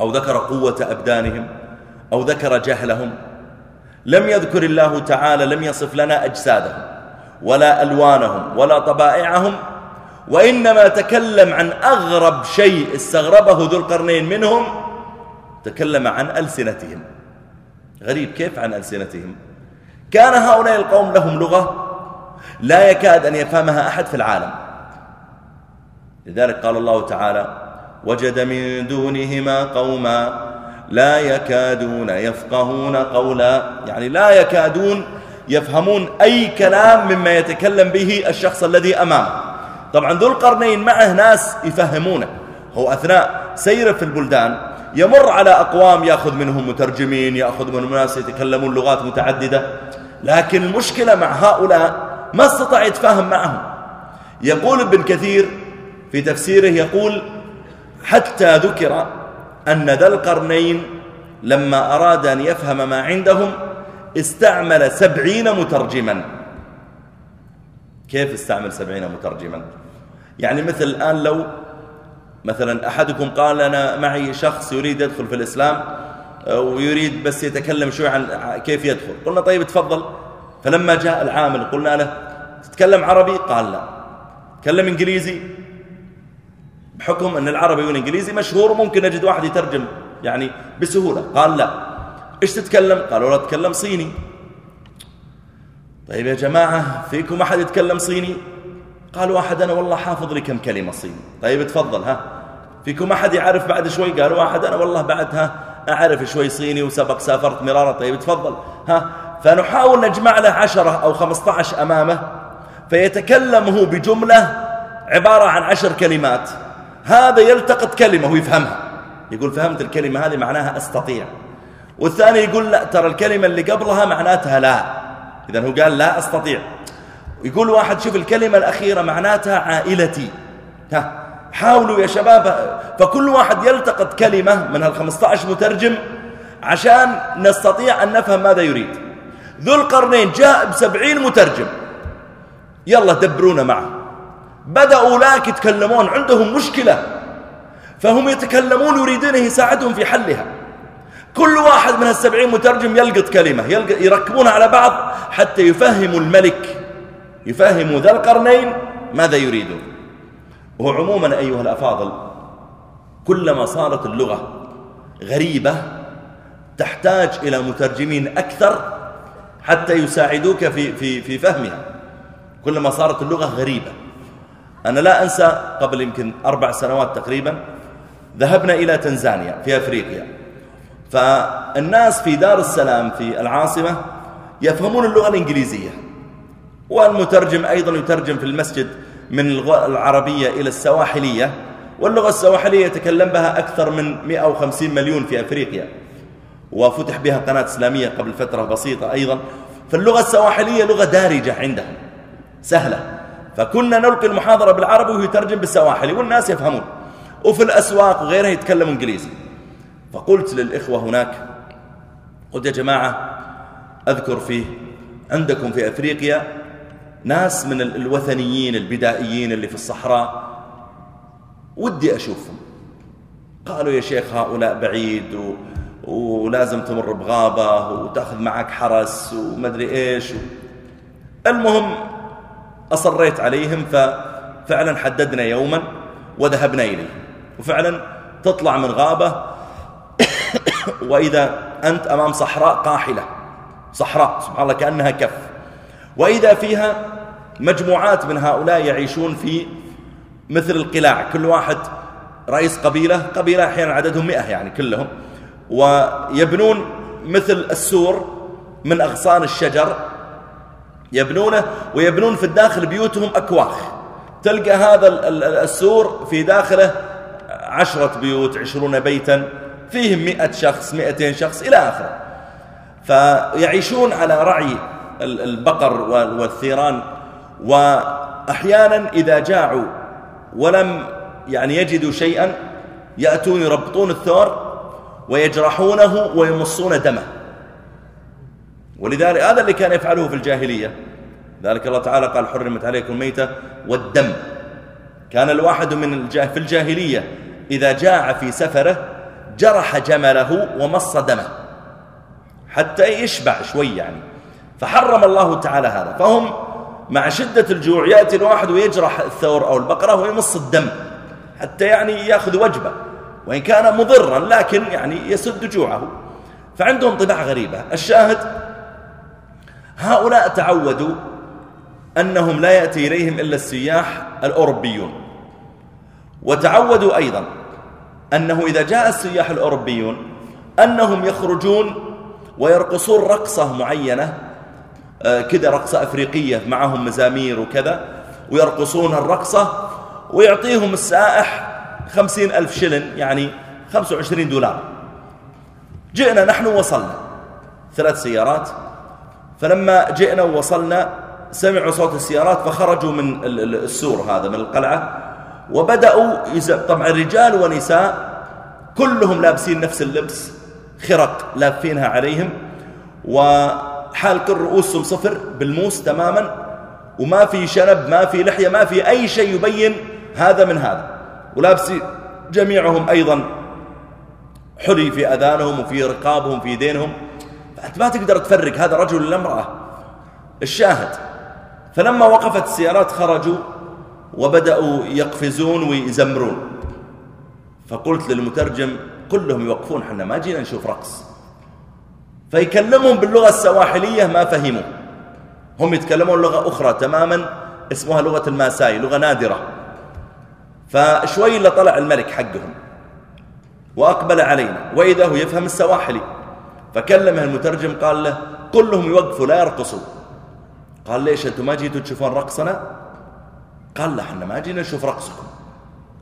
أو ذكر قوة أبدانهم؟ أو ذكر جهلهم؟ لم يذكر الله تعالى لم يصف لنا أجسادهم ولا ألوانهم ولا طبائعهم وإنما تكلم عن أغرب شيء استغربه ذو القرنين منهم تكلم عن ألسنتهم. غريب كيف عن ألسنتهم؟ كان هؤلاء القوم لهم لغة لا يكاد أن يفهمها أحد في العالم. لذلك قال الله تعالى وجد من دونهما قوما لا يكادون يفقهون قولا. يعني لا يكادون يفهمون أي كلام مما يتكلم به الشخص الذي أمامه. طبعا ذو القرنين معه ناس يفهمونه. هو أثناء سيره في البلدان يمر على أقوام يأخذ منهم مترجمين يأخذ منهم ناس يتكلمون لغات متعددة. لكن المشكلة مع هؤلاء ما استطاع يتفاهم معهم. يقول ابن كثير في تفسيره يقول حتى ذكر أن ذا القرنين لما أراد أن يفهم ما عندهم استعمل سبعين مترجما. كيف استعمل سبعين مترجما؟ يعني مثل الآن لو مثلا أحدكم قال أنا معي شخص يريد يدخل في الإسلام ويريد بس يتكلم شوي عن كيف يدخل. قلنا طيب تفضل. فلما جاء العامل قلنا له تتكلم عربي؟ قال لا. تكلم إنجليزي؟ بحكم أن العربي والإنجليزي مشهور وممكن نجد واحد يترجم يعني بسهولة. قال لا. إيش تتكلم؟ قالوا لا تتكلم صيني. طيب يا جماعة فيكم أحد يتكلم صيني؟ قال واحد أنا والله حافظ لي كم كلمة صيني. طيب تفضل ها. فيكم أحد يعرف بعد شوي؟ قال واحد أنا والله بعدها أعرف شوي صيني وسبق سافرت مرارا. طيب تفضل ها. فنحاول نجمع له عشرة أو خمسة عشر أمامه فيتكلم هو بجملة عبارة عن عشر كلمات. هذا يلتقط كلمة ويفهمها يقول فهمت الكلمة هذه معناها أستطيع. والثاني يقول لا ترى الكلمة اللي قبلها معناتها لا. إذا هو قال لا أستطيع. يقول واحد شوف الكلمة الأخيرة معناتها عائلتي. ها حاولوا يا شباب. فكل واحد يلتقط كلمة من هال15 مترجم عشان نستطيع أن نفهم ماذا يريد. ذو القرنين جاء بسبعين مترجم. يلا دبرونا معه. بدأوا لاك يتكلمون عندهم مشكلة. فهم يتكلمون يريدون يساعدهم في حلها. كل واحد من السبعين مترجم يلقط كلمة يركبونها على بعض حتى يفهموا الملك. يفهموا ذا القرنين ماذا يريدون. وعموما أيها الأفاضل كلما صارت اللغة غريبة تحتاج إلى مترجمين أكثر حتى يساعدوك في, في, في فهمها. كلما صارت اللغة غريبة. أنا لا أنسى قبل يمكن أربع سنوات تقريبا ذهبنا إلى تنزانيا في أفريقيا. فالناس في دار السلام في العاصمة يفهمون اللغة الإنجليزية. والمترجم أيضا يترجم في المسجد من اللغة العربية إلى السواحلية. واللغة السواحلية يتكلم بها أكثر من 150 مليون في أفريقيا. وفتح بها قناة إسلامية قبل فترة بسيطة أيضا. فاللغة السواحلية لغة دارجة عندهم سهلة. فكنا نلقي المحاضرة بالعربي وهو يترجم بالسواحلي والناس يفهمون. وفي الأسواق وغيرها يتكلموا إنجليزي. فقلت للإخوة هناك قلت يا جماعة أذكر فيه عندكم في أفريقيا ناس من الوثنيين البدائيين اللي في الصحراء ودي أشوفهم. قالوا يا شيخ هؤلاء بعيد و... ولازم تمر بغابة وتأخذ معك حرس ومدري إيش. و... المهم أصريت عليهم ففعلا حددنا يوما وذهبنا إليه. وفعلا تطلع من غابة. *coughs* وإذا أنت أمام صحراء قاحلة. صحراء سبحان الله كأنها كف. وإذا فيها مجموعات من هؤلاء يعيشون في مثل القلاع. كل واحد رئيس قبيلة. قبيلة أحيانا عددهم مئة يعني كلهم. ويبنون مثل السور من أغصان الشجر يبنونه ويبنون في الداخل بيوتهم أكواخ. تلقى هذا السور في داخله عشرة بيوت عشرون بيتا فيهم مئة شخص مئتين شخص إلى آخره. فيعيشون على رعي البقر والثيران. وأحيانا إذا جاعوا ولم يعني يجدوا شيئا يأتون يربطون الثور ويجرحونه ويمصون دمه. ولذلك هذا اللي كان يفعله في الجاهلية. ذلك الله تعالى قال حرمت عليكم الميتة والدم. كان الواحد من في الجاهلية إذا جاع في سفره جرح جمله ومص دمه. حتى يشبع شوي يعني. فحرم الله تعالى هذا. فهم مع شدة الجوع يأتي الواحد ويجرح الثور أو البقرة ويمص الدم. حتى يعني يأخذ وجبة. وإن كان مضرا لكن يعني يسد جوعه. فعندهم طباع غريبة. الشاهد هؤلاء تعودوا أنهم لا يأتي إليهم إلا السياح الأوروبيون. وتعودوا أيضا أنه إذا جاء السياح الأوروبيون أنهم يخرجون ويرقصون رقصة معينة آه، كذا رقصة أفريقية معهم مزامير وكذا ويرقصون الرقصة ويعطيهم السائح خمسين ألف شلن يعني خمسة وعشرين دولار. جئنا نحن وصلنا. ثلاث سيارات. فلما جئنا ووصلنا سمعوا صوت السيارات فخرجوا من السور هذا من القلعة وبدأوا طبعا رجال ونساء كلهم لابسين نفس اللبس خرق لافينها عليهم وحالك رؤوسهم صفر بالموس تماما وما في شنب ما في لحية ما في أي شيء يبين هذا من هذا. ولابسين جميعهم أيضا. حلي في أذانهم وفي رقابهم في دينهم. فأنت ما تقدر تفرق هذا رجل ولا امرأة. الشاهد فلما وقفت السيارات خرجوا وبدأوا يقفزون ويزمرون. فقلت للمترجم كلهم يوقفون حنا ما جينا نشوف رقص. فيكلمهم باللغة السواحلية ما فهموا. هم يتكلمون لغة أخرى تماما اسمها لغة الماساي لغة نادرة. فشوي طلع الملك حقهم. وأقبل علينا. وإذا هو يفهم السواحلي فكلمه المترجم قال له قل لهم يوقفوا لا يرقصوا. قال ليش أنتم ما جيتوا تشوفون رقصنا؟ قال لا إحنا ما جينا نشوف رقصكم.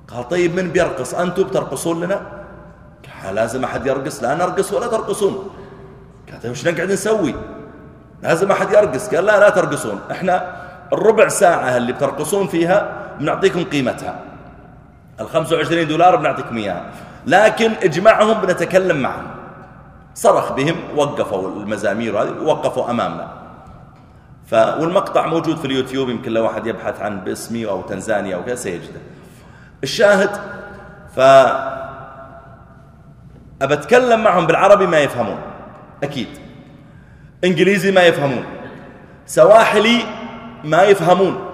قال طيب من بيرقص؟ أنتم بترقصون لنا؟ قال لازم أحد يرقص. لا نرقص ولا ترقصون. قال طيب وش نقعد نسوي؟ لازم أحد يرقص. قال لا لا ترقصون. إحنا الربع ساعة اللي بترقصون فيها بنعطيكم قيمتها. ال 25 دولار بنعطيكم إياها لكن اجمعهم بنتكلم معهم. صرخ بهم وقفوا المزامير هذه ووقفوا أمامنا. ف... والمقطع موجود في اليوتيوب يمكن لو واحد يبحث عن باسمي أو تنزانيا أو كذا سيجده. الشاهد ف أبتكلم معهم بالعربي ما يفهمون. أكيد. إنجليزي ما يفهمون. سواحلي ما يفهمون.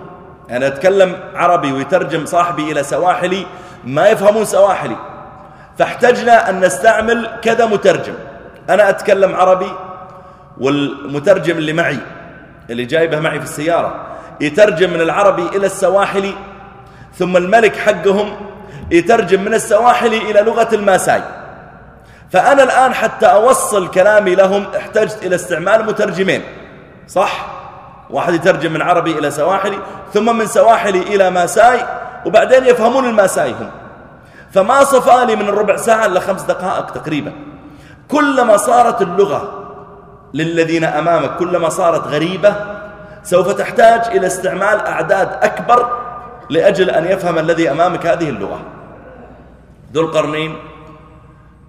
أنا أتكلم عربي ويترجم صاحبي إلى سواحلي ما يفهمون سواحلي. فاحتجنا أن نستعمل كذا مترجم. أنا أتكلم عربي والمترجم اللي معي اللي جايبه معي في السيارة يترجم من العربي إلى السواحلي ثم الملك حقهم يترجم من السواحلي إلى لغة الماساي. فأنا الآن حتى أوصل كلامي لهم احتجت إلى استعمال مترجمين صح؟ واحد يترجم من عربي إلى سواحلي ثم من سواحلي إلى ماساي وبعدين يفهمون الماساي هم. فما صفالي من الربع ساعة إلا خمس دقائق تقريبا. كلما صارت اللغة للذين أمامك كلما صارت غريبة سوف تحتاج إلى استعمال أعداد أكبر لأجل أن يفهم الذي أمامك هذه اللغة. ذو القرنين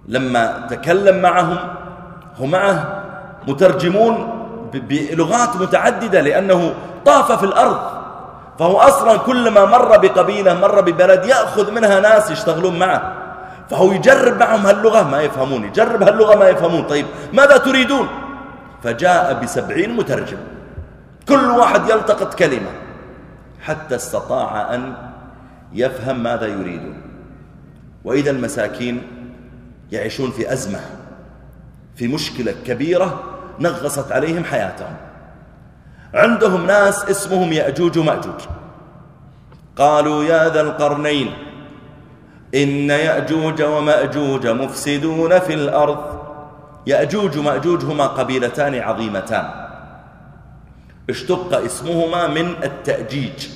لما تكلم معهم هم معه مترجمون بلغات متعددة لأنه طاف في الأرض. فهو أصلا كلما مر بقبيلة مر ببلد يأخذ منها ناس يشتغلون معه. فهو يجرب معهم هاللغة ما يفهمون. يجرب هاللغة ما يفهمون. طيب ماذا تريدون؟ فجاء بسبعين مترجم. كل واحد يلتقط كلمة حتى استطاع أن يفهم ماذا يريدون. وإذا المساكين يعيشون في أزمة في مشكلة كبيرة. نغصت عليهم حياتهم. عندهم ناس اسمهم يأجوج ومأجوج. قالوا يا ذا القرنين إن يأجوج ومأجوج مفسدون في الأرض. يأجوج ومأجوج هما قبيلتان عظيمتان. اشتق اسمهما من التأجيج.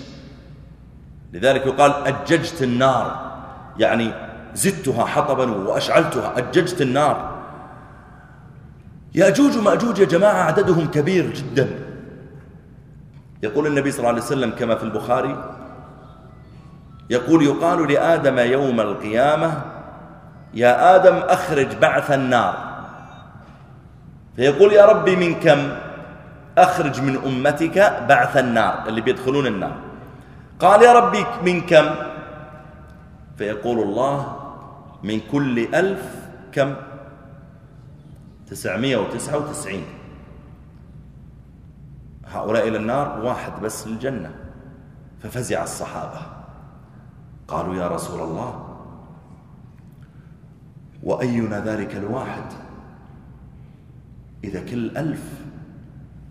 لذلك يقال أججت النار يعني زدتها حطبا وأشعلتها أججت النار. يأجوج ومأجوج يا جماعة عددهم كبير جدا. يقول النبي صلى الله عليه وسلم كما في البخاري يقول يقال لآدم يوم القيامة يا آدم أخرج بعث النار. فيقول يا ربي من كم؟ أخرج من أمتك بعث النار. اللي بيدخلون النار. قال يا ربي من كم؟ فيقول الله من كل ألف كم؟ تسعمائة وتسعة وتسعين. هؤلاء إلى النار واحد بس للجنة. ففزع الصحابة. قالوا يا رسول الله وأينا ذلك الواحد؟ إذا كل ألف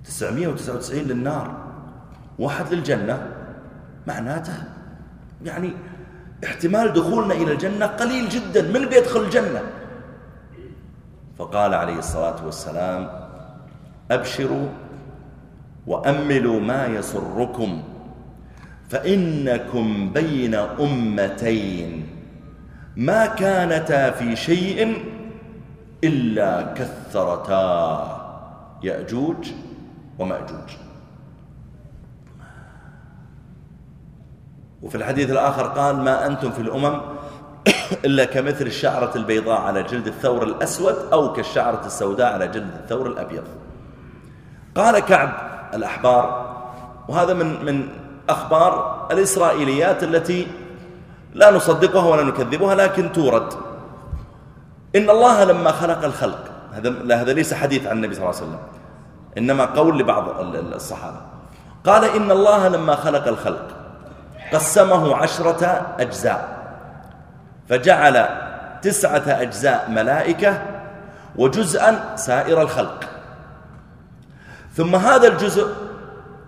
تسعمائة وتسعة وتسعين للنار واحد للجنة معناته يعني احتمال دخولنا إلى الجنة قليل جدا. من بيدخل الجنة؟ فقال عليه الصلاة والسلام أبشروا وأملوا ما يسركم فإنكم بين أمتين. ما كانتا في شيء إلا كثرتا. يأجوج ومأجوج. وفي الحديث الآخر قال ما أنتم في الأمم *coughs* إلا كمثل الشعرة البيضاء على جلد الثور الأسود أو كالشعرة السوداء على جلد الثور الأبيض. قال كعب الأحبار وهذا من من أخبار الإسرائيليات التي لا نصدقها ولا نكذبها لكن تورد. إن الله لما خلق الخلق هذا هذا ليس حديث عن النبي صلى الله عليه وسلم إنما قول لبعض الصحابة. قال إن الله لما خلق الخلق قسمه عشرة أجزاء. فجعل تسعة أجزاء ملائكة وجزءا سائر الخلق. ثم هذا الجزء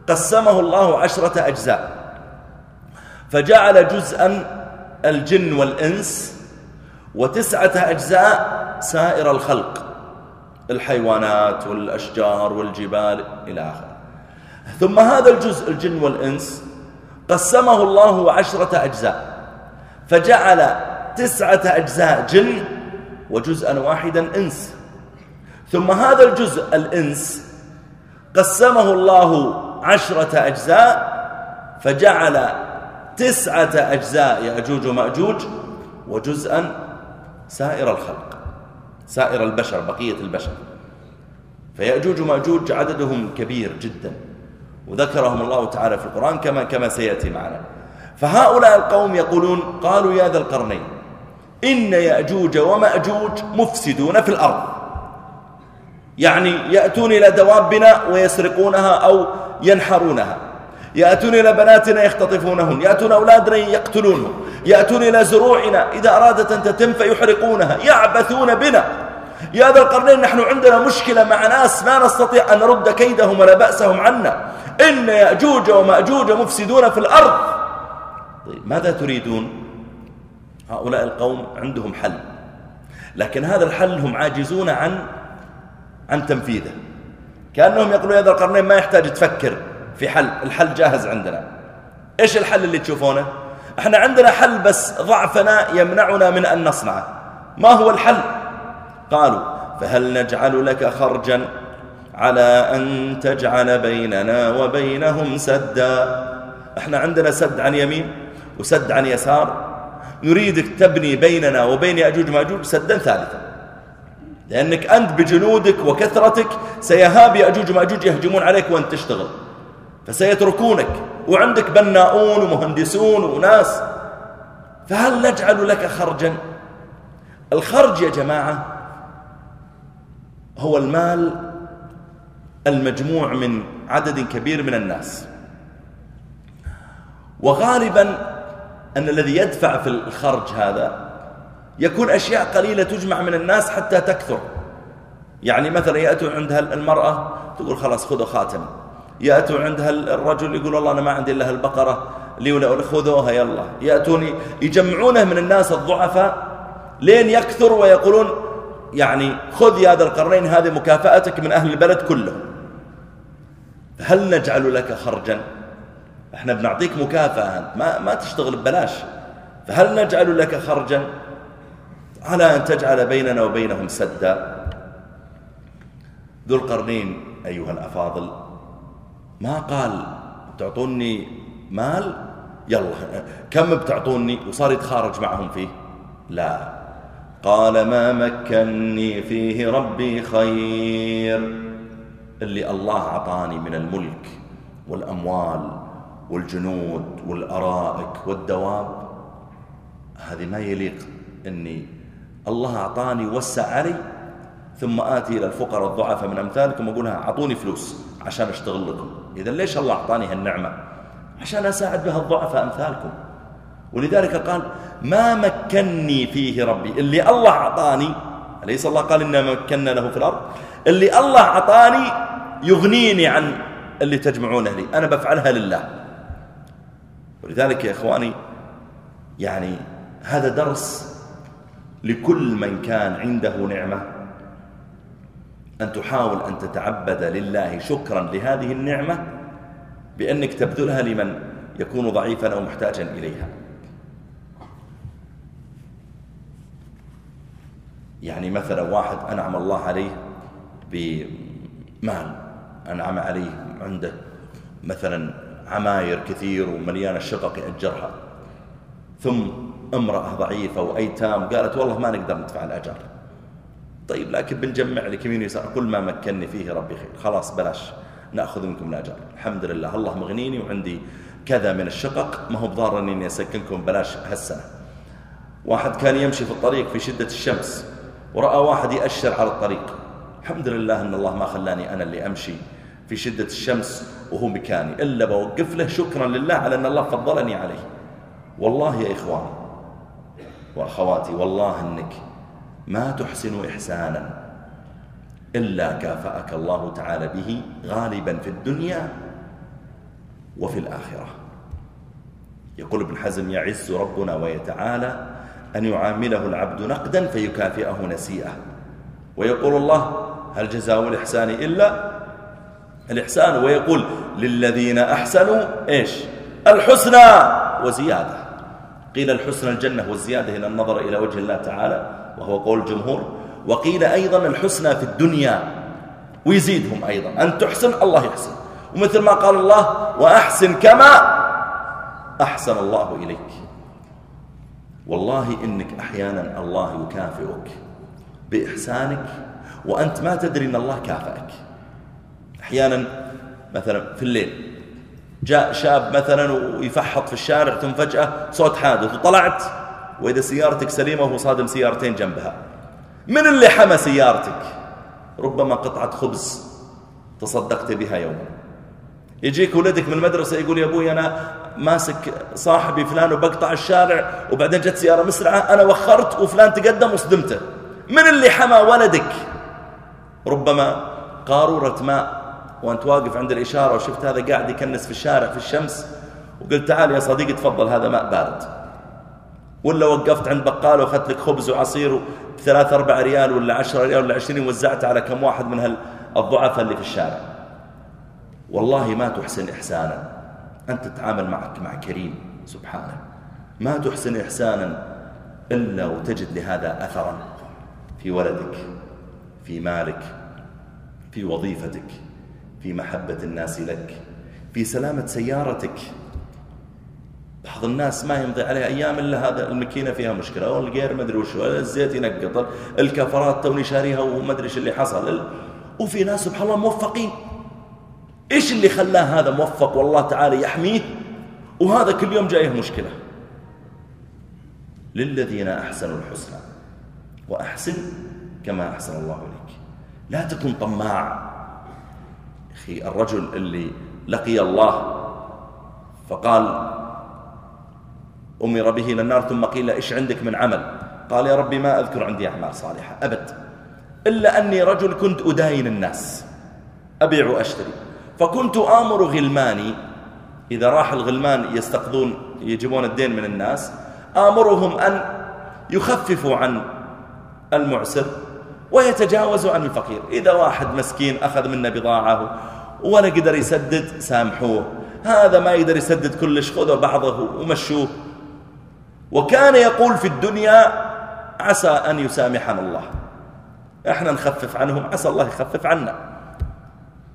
قسمه الله عشرة أجزاء. فجعل جزءا الجن والإنس وتسعة أجزاء سائر الخلق الحيوانات والأشجار والجبال إلى آخره. ثم هذا الجزء الجن والإنس قسمه الله عشرة أجزاء. فجعل تسعة أجزاء جن وجزءا واحدا إنس. ثم هذا الجزء الإنس قسمه الله عشرة أجزاء فجعل تسعة أجزاء يأجوج ومأجوج وجزءا سائر الخلق سائر البشر بقية البشر. فيأجوج ومأجوج عددهم كبير جدا وذكرهم الله تعالى في القرآن كما كما سيأتي معنا. فهؤلاء القوم يقولون قالوا يا ذا القرنين إن يأجوج ومأجوج مفسدون في الأرض. يعني يأتون إلى دوابنا ويسرقونها أو ينحرونها. يأتون إلى بناتنا يختطفونهن يأتون أولادنا يقتلونهم. يأتون إلى زروعنا. إذا أرادت أن تتم فيحرقونها. يعبثون بنا. يا ذا القرنين نحن عندنا مشكلة مع ناس ما نستطيع أن نرد كيدهم ولا بأسهم عنا. إن يأجوج ومأجوج مفسدون في الأرض. طيب ماذا تريدون؟ هؤلاء القوم عندهم حل. لكن هذا الحل هم عاجزون عن عن تنفيذه. كأنهم يقولون يا ذا القرنين ما يحتاج تفكر في حل. الحل جاهز عندنا. إيش الحل اللي تشوفونه؟ إحنا عندنا حل بس ضعفنا يمنعنا من أن نصنعه. ما هو الحل؟ قالوا فهل نجعل لك خرجا على أن تجعل بيننا وبينهم سدا؟ إحنا عندنا سد عن يمين وسد عن يسار. نريدك تبني بيننا وبين يأجوج ماجوج سدا ثالثا. لأنك أنت بجنودك وكثرتك سيهاب يأجوج ماجوج يهجمون عليك وأنت تشتغل. فسيتركونك وعندك بناؤون ومهندسون وناس. فهل نجعل لك خرجا؟ الخرج يا جماعة هو المال المجموع من عدد كبير من الناس. وغالبا أن الذي يدفع في الخرج هذا يكون أشياء قليلة تجمع من الناس حتى تكثر. يعني مثلا يأتون عندها المرأة تقول خلاص خذوا خاتم يأتون عندها الرجل يقول والله أنا ما عندي إلا البقرة لي ولا خذوها يلا. يأتون يجمعونه من الناس الضعفاء لين يكثر ويقولون يعني خذ يا ذا القرنين هذه مكافأتك من أهل البلد كلهم هل نجعل لك خرجا؟ إحنا بنعطيك مكافأة أنت. ما, ما تشتغل ببلاش. فهل نجعل لك خرجا؟ على أن تجعل بيننا وبينهم سدا. ذو القرنين أيها الأفاضل. ما قال تعطوني مال؟ يلا كم بتعطوني؟ وصار يتخارج معهم فيه. لا. قال ما مكني فيه ربي خير. اللي الله أعطاني من الملك والأموال. والجنود والأرائك والدواب. هذه ما يليق أني الله أعطاني وسع علي ثم آتي إلى الفقراء الضعفاء من أمثالكم وأقولها أعطوني فلوس عشان أشتغل لكم. إذا ليش الله أعطاني هالنعمة؟ عشان أساعد بها الضعفاء أمثالكم. ولذلك قال ما مكني فيه ربي اللي الله أعطاني أليس الله قال إنا مكنا له في الأرض؟ اللي الله أعطاني يغنيني عن اللي تجمعونه لي أنا بفعلها لله. ولذلك يا إخواني يعني هذا درس لكل من كان عنده نعمة أن تحاول أن تتعبد لله شكرا لهذه النعمة بأنك تبذلها لمن يكون ضعيفا أو محتاجا إليها. يعني مثلا واحد أنعم الله عليه بمال أنعم عليه عنده مثلا عماير كثير ومليانة شقق يأجرها. ثم امرأة ضعيفة وأيتام قالت والله ما نقدر ندفع الأجر. طيب لكن بنجمع لك يمين ويسار كل ما مكنني فيه ربي خير. خلاص بلاش نأخذ منكم الأجر. الحمد لله الله مغنيني وعندي كذا من الشقق ما هو بضار أني أسكنكم بلاش هالسنة. واحد كان يمشي في الطريق في شدة الشمس ورأى واحد يأشر على الطريق. الحمد لله أن الله ما خلاني أنا اللي أمشي. في شدة الشمس وهو مكاني. إلا بوقف له شكرا لله على أن الله فضلني عليه. والله يا إخواني وأخواتي والله أنك ما تحسن إحسانا إلا كافأك الله تعالى به غالبا في الدنيا وفي الآخرة. يقول ابن حزم يعز ربنا ويتعالى أن يعامله العبد نقدا فيكافئه نسيئة. ويقول الله هل جزاء الإحسان إلا الإحسان ويقول للذين أحسنوا إيش؟ الحسنى وزيادة. قيل الحسنى الجنة والزيادة إلى النظر إلى وجه الله تعالى وهو قول الجمهور. وقيل أيضا الحسنى في الدنيا ويزيدهم أيضا. أن تحسن الله يحسن. ومثل ما قال الله وأحسن كما أحسن الله إليك. والله إنك أحيانا الله يكافئك بإحسانك وأنت ما تدري أن الله كافئك. أحيانا مثلا في الليل. جاء شاب مثلا ويفحط في الشارع ثم فجأة صوت حادث وطلعت وإذا سيارتك سليمة وهو صادم سيارتين جنبها. من اللي حمى سيارتك؟ ربما قطعة خبز تصدقت بها يوما. يجيك ولدك من المدرسة يقول يا أبوي أنا ماسك صاحبي فلان وبقطع الشارع وبعدين جت سيارة مسرعة أنا وخرت وفلان تقدم وصدمته. من اللي حمى ولدك؟ ربما قارورة ماء. وأنت واقف عند الإشارة وشفت هذا قاعد يكنس في الشارع في الشمس وقلت تعال يا صديقي تفضل هذا ماء بارد. ولا وقفت عند بقال وأخذت لك خبز وعصير بثلاث أربع ريال ولا عشرة ريال ولا عشرين وزعت على كم واحد من الضعفاء اللي في الشارع. والله ما تحسن إحسانا أنت تتعامل معك مع كريم سبحانه. ما تحسن إحسانا إلا وتجد لهذا أثرا في ولدك في مالك في وظيفتك. في محبة الناس لك في سلامة سيارتك. بعض الناس ما يمضي عليها أيام إلا هذا الماكينة فيها مشكلة أو الجير ما أدري وشو الزيت ينقط الكفرات توني شاريها وما أدري إيش اللي حصل. وفي ناس سبحان الله موفقين. إيش اللي خلاه هذا موفق؟ والله تعالى يحميه. وهذا كل يوم جاية مشكلة. للذين أحسنوا الحسنى وأحسن كما أحسن الله إليك. لا تكن طماع. أخي الرجل اللي لقي الله فقال أمر به إلى النار ثم قيل إيش عندك من عمل؟ قال يا ربي ما أذكر عندي أعمال صالحة أبد. إلا أني رجل كنت أداين الناس أبيع وأشتري. فكنت آمر غلماني إذا راح الغلمان يستقضون يجيبون الدين من الناس آمرهم أن يخففوا عن المعسر. ويتجاوزوا عن الفقير. إذا واحد مسكين أخذ منا بضاعة ولا قدر يسدد سامحوه. هذا ما يقدر يسدد كلش خذوا بعضه ومشوه. وكان يقول في الدنيا عسى أن يسامحنا الله. إحنا نخفف عنهم عسى الله يخفف عنا.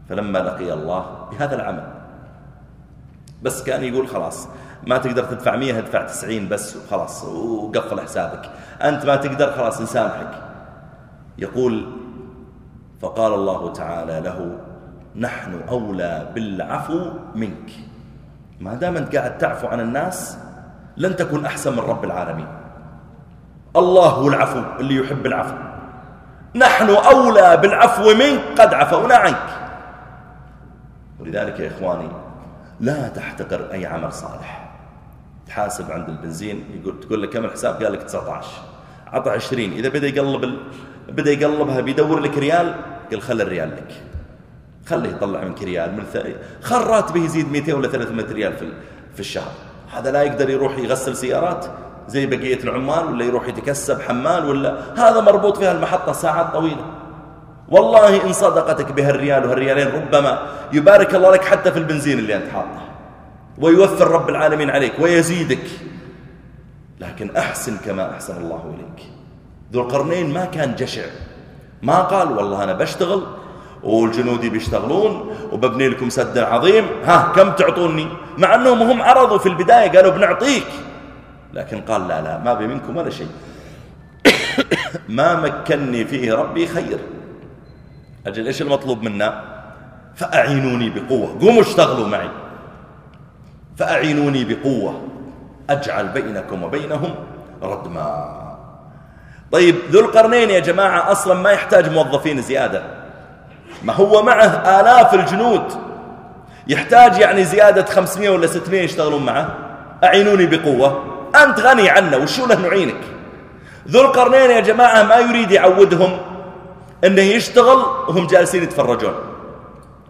فلما لقي الله بهذا العمل بس كان يقول خلاص ما تقدر تدفع مية ادفع تسعين بس وخلاص وقفل حسابك. أنت ما تقدر خلاص نسامحك. يقول فقال الله تعالى له نحن أولى بالعفو منك. ما دام أنت قاعد تعفو عن الناس لن تكون أحسن من رب العالمين. الله هو العفو اللي يحب العفو. نحن أولى بالعفو منك قد عفونا عنك. ولذلك يا إخواني لا تحتقر أي عمل صالح. تحاسب عند البنزين يقول تقول لك كم الحساب؟ قال لك 19 عطى 20 إذا بدأ يقلب. بدأ يقلبها بيدور لك ريال قال خلي الريال لك. خليه يطلع منك ريال من خل راتبه يزيد 200 ولا 300 ريال في في الشهر. هذا لا يقدر يروح يغسل سيارات زي بقية العمال ولا يروح يتكسب حمال ولا هذا مربوط في المحطة ساعات طويلة. والله إن صدقتك بهالريال وهالريالين ربما يبارك الله لك حتى في البنزين اللي أنت حاطه ويوفر رب العالمين عليك ويزيدك. لكن أحسن كما أحسن الله إليك. ذو القرنين ما كان جشع. ما قال والله أنا بشتغل والجنودي بيشتغلون وببني لكم سد عظيم. ها كم تعطوني؟ مع أنهم هم عرضوا في البداية قالوا بنعطيك. لكن قال لا لا ما بي منكم ولا شيء. *coughs* ما مكنني فيه ربي خير. أجل إيش المطلوب منا؟ فأعينوني بقوة. قوموا اشتغلوا معي. فأعينوني بقوة. أجعل بينكم وبينهم ردما طيب ذو القرنين يا جماعة أصلا ما يحتاج موظفين زيادة. ما هو معه آلاف الجنود. يحتاج يعني زيادة 500 ولا 600 يشتغلون معه. أعينوني بقوة. أنت غني عنا وشو له نعينك؟ ذو القرنين يا جماعة ما يريد يعودهم أنه يشتغل وهم جالسين يتفرجون.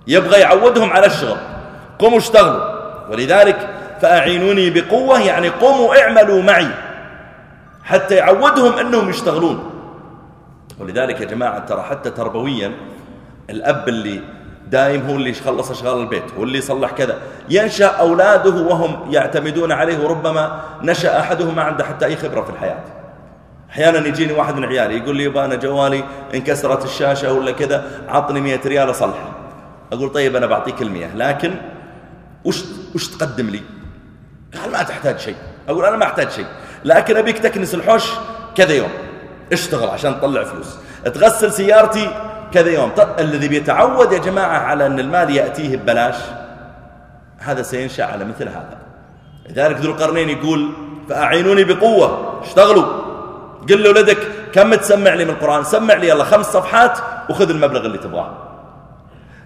يبغى يعودهم على الشغل. قوموا اشتغلوا. ولذلك فأعينوني بقوة يعني قوموا اعملوا معي. حتى يعودهم أنهم يشتغلون. ولذلك يا جماعة ترى حتى تربويا الأب اللي دائم هو اللي يخلص أشغال البيت هو اللي يصلح كذا. ينشأ أولاده وهم يعتمدون عليه وربما نشأ أحدهم ما عنده حتى أي خبرة في الحياة. أحيانا يجيني واحد من عيالي يقول لي يبا أنا جوالي انكسرت الشاشة ولا كذا عطني مئة ريال أصلحها أقول طيب أنا بعطيك المية لكن وش, وش تقدم لي؟ قال ما تحتاج شيء. أقول أنا ما أحتاج شيء. لكن أبيك تكنس الحوش كذا يوم. اشتغل عشان تطلع فلوس. تغسل سيارتي كذا يوم. الذي بيتعود يا جماعة على أن المال يأتيه ببلاش هذا سينشأ على مثل هذا. لذلك ذو القرنين يقول فأعينوني بقوة اشتغلوا. قل له لدك كم تسمع لي من القرآن؟ سمع لي يلا خمس صفحات وخذ المبلغ اللي تبغاه.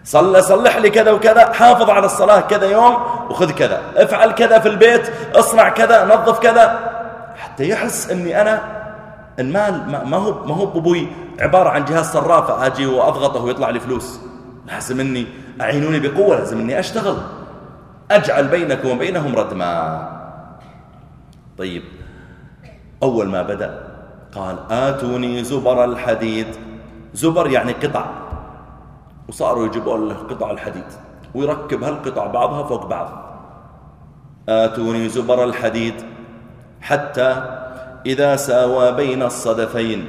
صلى صلح لي كذا وكذا حافظ على الصلاة كذا يوم وخذ كذا. افعل كذا في البيت اصنع كذا نظف كذا. حتى يحس إني أنا المال ما هو ما هو بأبوي عبارة عن جهاز صرافة أجي وأضغطه ويطلع لي فلوس. لازم إني أعينوني بقوة لازم إني أشتغل. أجعل بينكم وبينهم ردما. طيب أول ما بدأ قال آتوني زبر الحديد. زبر يعني قطع. وصاروا يجيبون له قطع الحديد ويركب هالقطع بعضها فوق بعض. آتوني زبر الحديد. حتى إذا ساوى بين الصدفين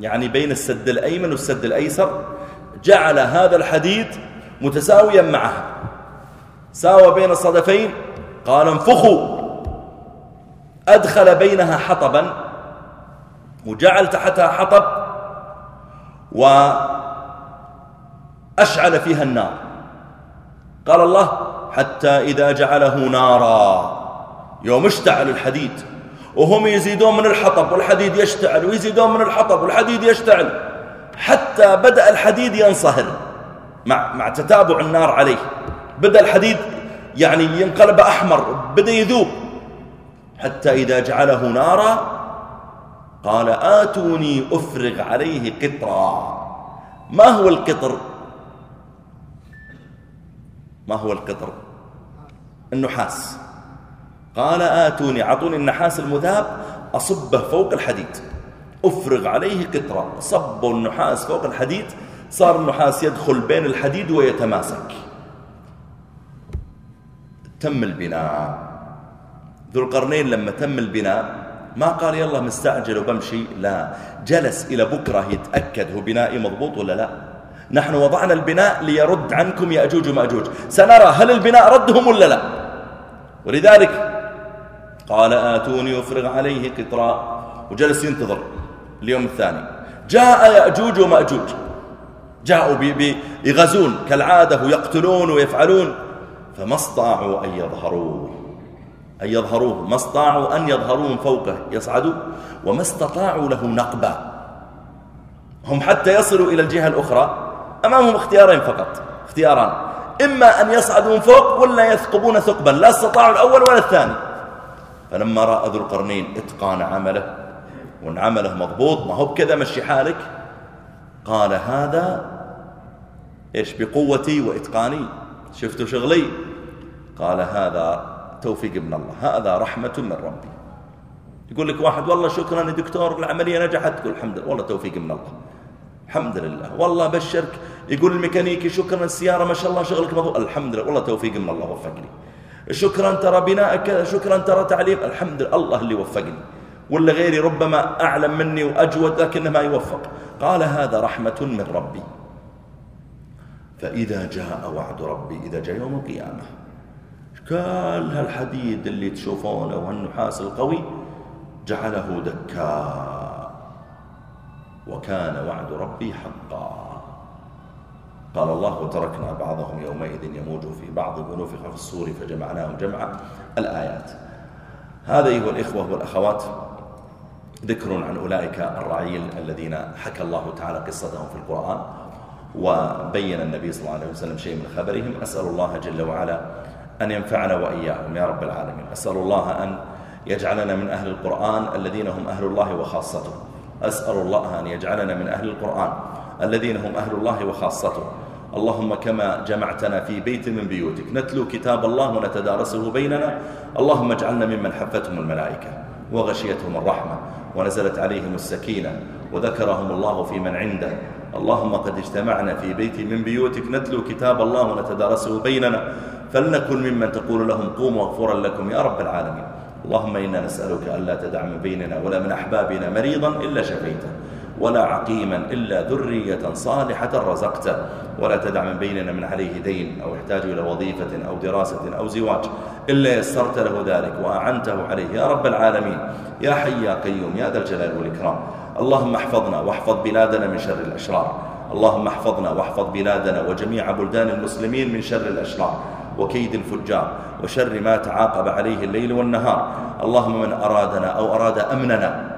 يعني بين السد الأيمن والسد الأيسر جعل هذا الحديد متساويا معها ساوى بين الصدفين قال انفخوا! أدخل بينها حطبا وجعل تحتها حطب وأشعل فيها النار. قال الله حتى إذا جعله نارا. يوم اشتعل الحديد. وهم يزيدون من الحطب والحديد يشتعل ويزيدون من الحطب والحديد يشتعل. حتى بدأ الحديد ينصهر مع, مع تتابع النار عليه. بدأ الحديد يعني ينقلب أحمر بدأ يذوب. حتى إذا جعله نارا قال آتوني أفرغ عليه قطرا. ما هو القطر؟ ما هو القطر؟ النحاس. قال آتوني عطوني النحاس المذاب أصبه فوق الحديد. أفرغ عليه قطرا صبوا النحاس فوق الحديد صار النحاس يدخل بين الحديد ويتماسك. تم البناء. ذو القرنين لما تم البناء ما قال يلا مستعجل وبمشي لا. جلس إلى بكرة يتأكد هو بنائي مضبوط ولا لا. نحن وضعنا البناء ليرد عنكم يأجوج ومأجوج. سنرى هل البناء ردهم ولا لا. ولذلك قال آتوني أفرغ عليه قطرا. وجلس ينتظر اليوم الثاني. جاء يأجوج ومأجوج. جاءوا يغزون كالعادة ويقتلون ويفعلون. فما استطاعوا أن يظهروه. أن يظهروه. ما استطاعوا أن يظهروا من فوقه. يصعدوا. وما استطاعوا له نقبا. هم حتى يصلوا إلى الجهة الأخرى. أمامهم اختيارين فقط. اختياران. إما أن يصعدوا من فوق ولا يثقبون ثقبا. لا استطاعوا الأول ولا الثاني. فلما رأى ذو القرنين إتقان عمله وإن عمله مضبوط ما هو بكذا مشي حالك. قال هذا إيش بقوتي وإتقاني. شفتوا شغلي؟ قال هذا توفيق من الله هذا رحمة من ربي. يقول لك واحد والله شكرا يا دكتور العملية نجحت. تقول الحمد لله. والله توفيق من الله. الحمد لله. والله بشرك. يقول الميكانيكي شكرا السيارة ما شاء الله شغلك مضبوط. الحمد لله. والله توفيق من الله وفقني. شكرا ترى بناءك كذا شكرا ترى تعليم الحمد لله الله اللي وفقني. ولا غيري ربما أعلم مني وأجود لكنه ما يوفق. قال هذا رحمة من ربي. فإذا جاء وعد ربي إذا جاء يوم القيامة. كل هالحديد اللي تشوفونه وهالنحاس القوي جعله دكا وكان وعد ربي حقا. قال الله وتركنا بعضهم يومئذ يموج في بعض ونفخ في الصور فجمعناهم جمعا الآيات. هذا أيها الإخوة والأخوات ذكر عن أولئك الرعيل الذين حكى الله تعالى قصتهم في القرآن وبين النبي صلى الله عليه وسلم شيء من خبرهم. أسأل الله جل وعلا أن ينفعنا وإياهم يا رب العالمين. أسأل الله أن يجعلنا من أهل القرآن الذين هم أهل الله وخاصته. أسأل الله أن يجعلنا من أهل القرآن الذين هم أهل الله وخاصته. اللهم كما جمعتنا في بيت من بيوتك. نتلو كتاب الله ونتدارسه بيننا. اللهم اجعلنا ممن حفتهم الملائكة وغشيتهم الرحمة ونزلت عليهم السكينة وذكرهم الله في من عنده. اللهم قد اجتمعنا في بيت من بيوتك. نتلو كتاب الله ونتدارسه بيننا. فلنكن ممن تقول لهم قوموا مغفورا لكم يا رب العالمين. اللهم إنا نسألك ألا تدع من بيننا ولا من أحبابنا مريضا إلا شفيته ولا عقيما إلا ذرية صالحة رزقته. ولا تدع من بيننا من عليه دين أو يحتاج إلى وظيفة أو دراسة أو زواج إلا يسرت له ذلك وأعنته عليه. يا رب العالمين يا حي يا قيوم يا ذا الجلال والإكرام. اللهم احفظنا واحفظ بلادنا من شر الأشرار. اللهم احفظنا واحفظ بلادنا وجميع بلدان المسلمين من شر الأشرار. وكيد الفجار وشر ما تعاقب عليه الليل والنهار. اللهم من أرادنا أو أراد أمننا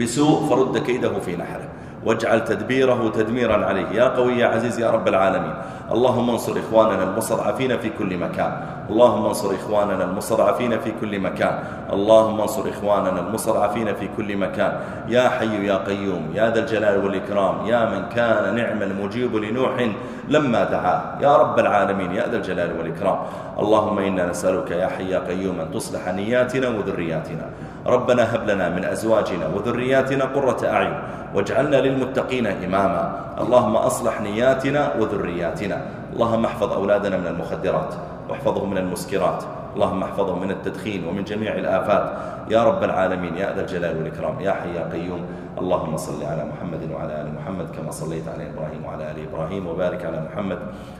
بسوء فرد كيده في نحره. واجعل تدبيره تدميرا عليه. يا قوي يا عزيز يا رب العالمين. اللهم انصر إخواننا المستضعفين في كل مكان. اللهم انصر إخواننا المستضعفين في كل مكان. اللهم انصر إخواننا المستضعفين في كل مكان. يا حي يا قيوم يا ذا الجلال والإكرام يا من كان نعم المجيب لنوح لما دعاه. يا رب العالمين يا ذا الجلال والإكرام. اللهم إنا نسألك يا حي يا قيوم أن تصلح نياتنا وذرياتنا. ربنا هب لنا من أزواجنا وذرياتنا قرة أعين واجعلنا للمتقين إماما. اللهم أصلح نياتنا وذرياتنا. اللهم احفظ أولادنا من المخدرات واحفظهم من المسكرات. اللهم احفظهم من التدخين ومن جميع الآفات. يا رب العالمين يا ذا الجلال والإكرام يا حي يا قيوم اللهم صل على محمد وعلى آل محمد كما صليت على إبراهيم وعلى آل إبراهيم وبارك على محمد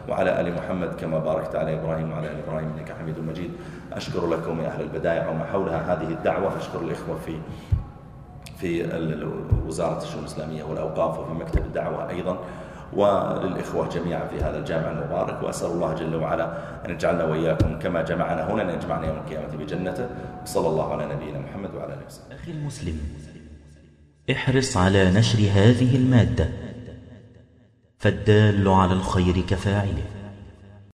وعلى آل محمد كما باركت على إبراهيم وعلى آل إبراهيم إنك حميد مجيد. أشكر لكم يا أهل البدايع وما حولها هذه الدعوة. أشكر الإخوة في في وزارة الشؤون الإسلامية والأوقاف وفي مكتب الدعوة أيضا. وللإخوة جميعا في هذا الجامع المبارك وأسأل الله جل وعلا أن يجعلنا وإياكم كما جمعنا هنا أن يجمعنا يوم القيامة بجنته. وصلى الله على نبينا محمد وعلى آله وسلم أخي المسلم احرص على نشر هذه المادة فالدال على الخير كفاعله.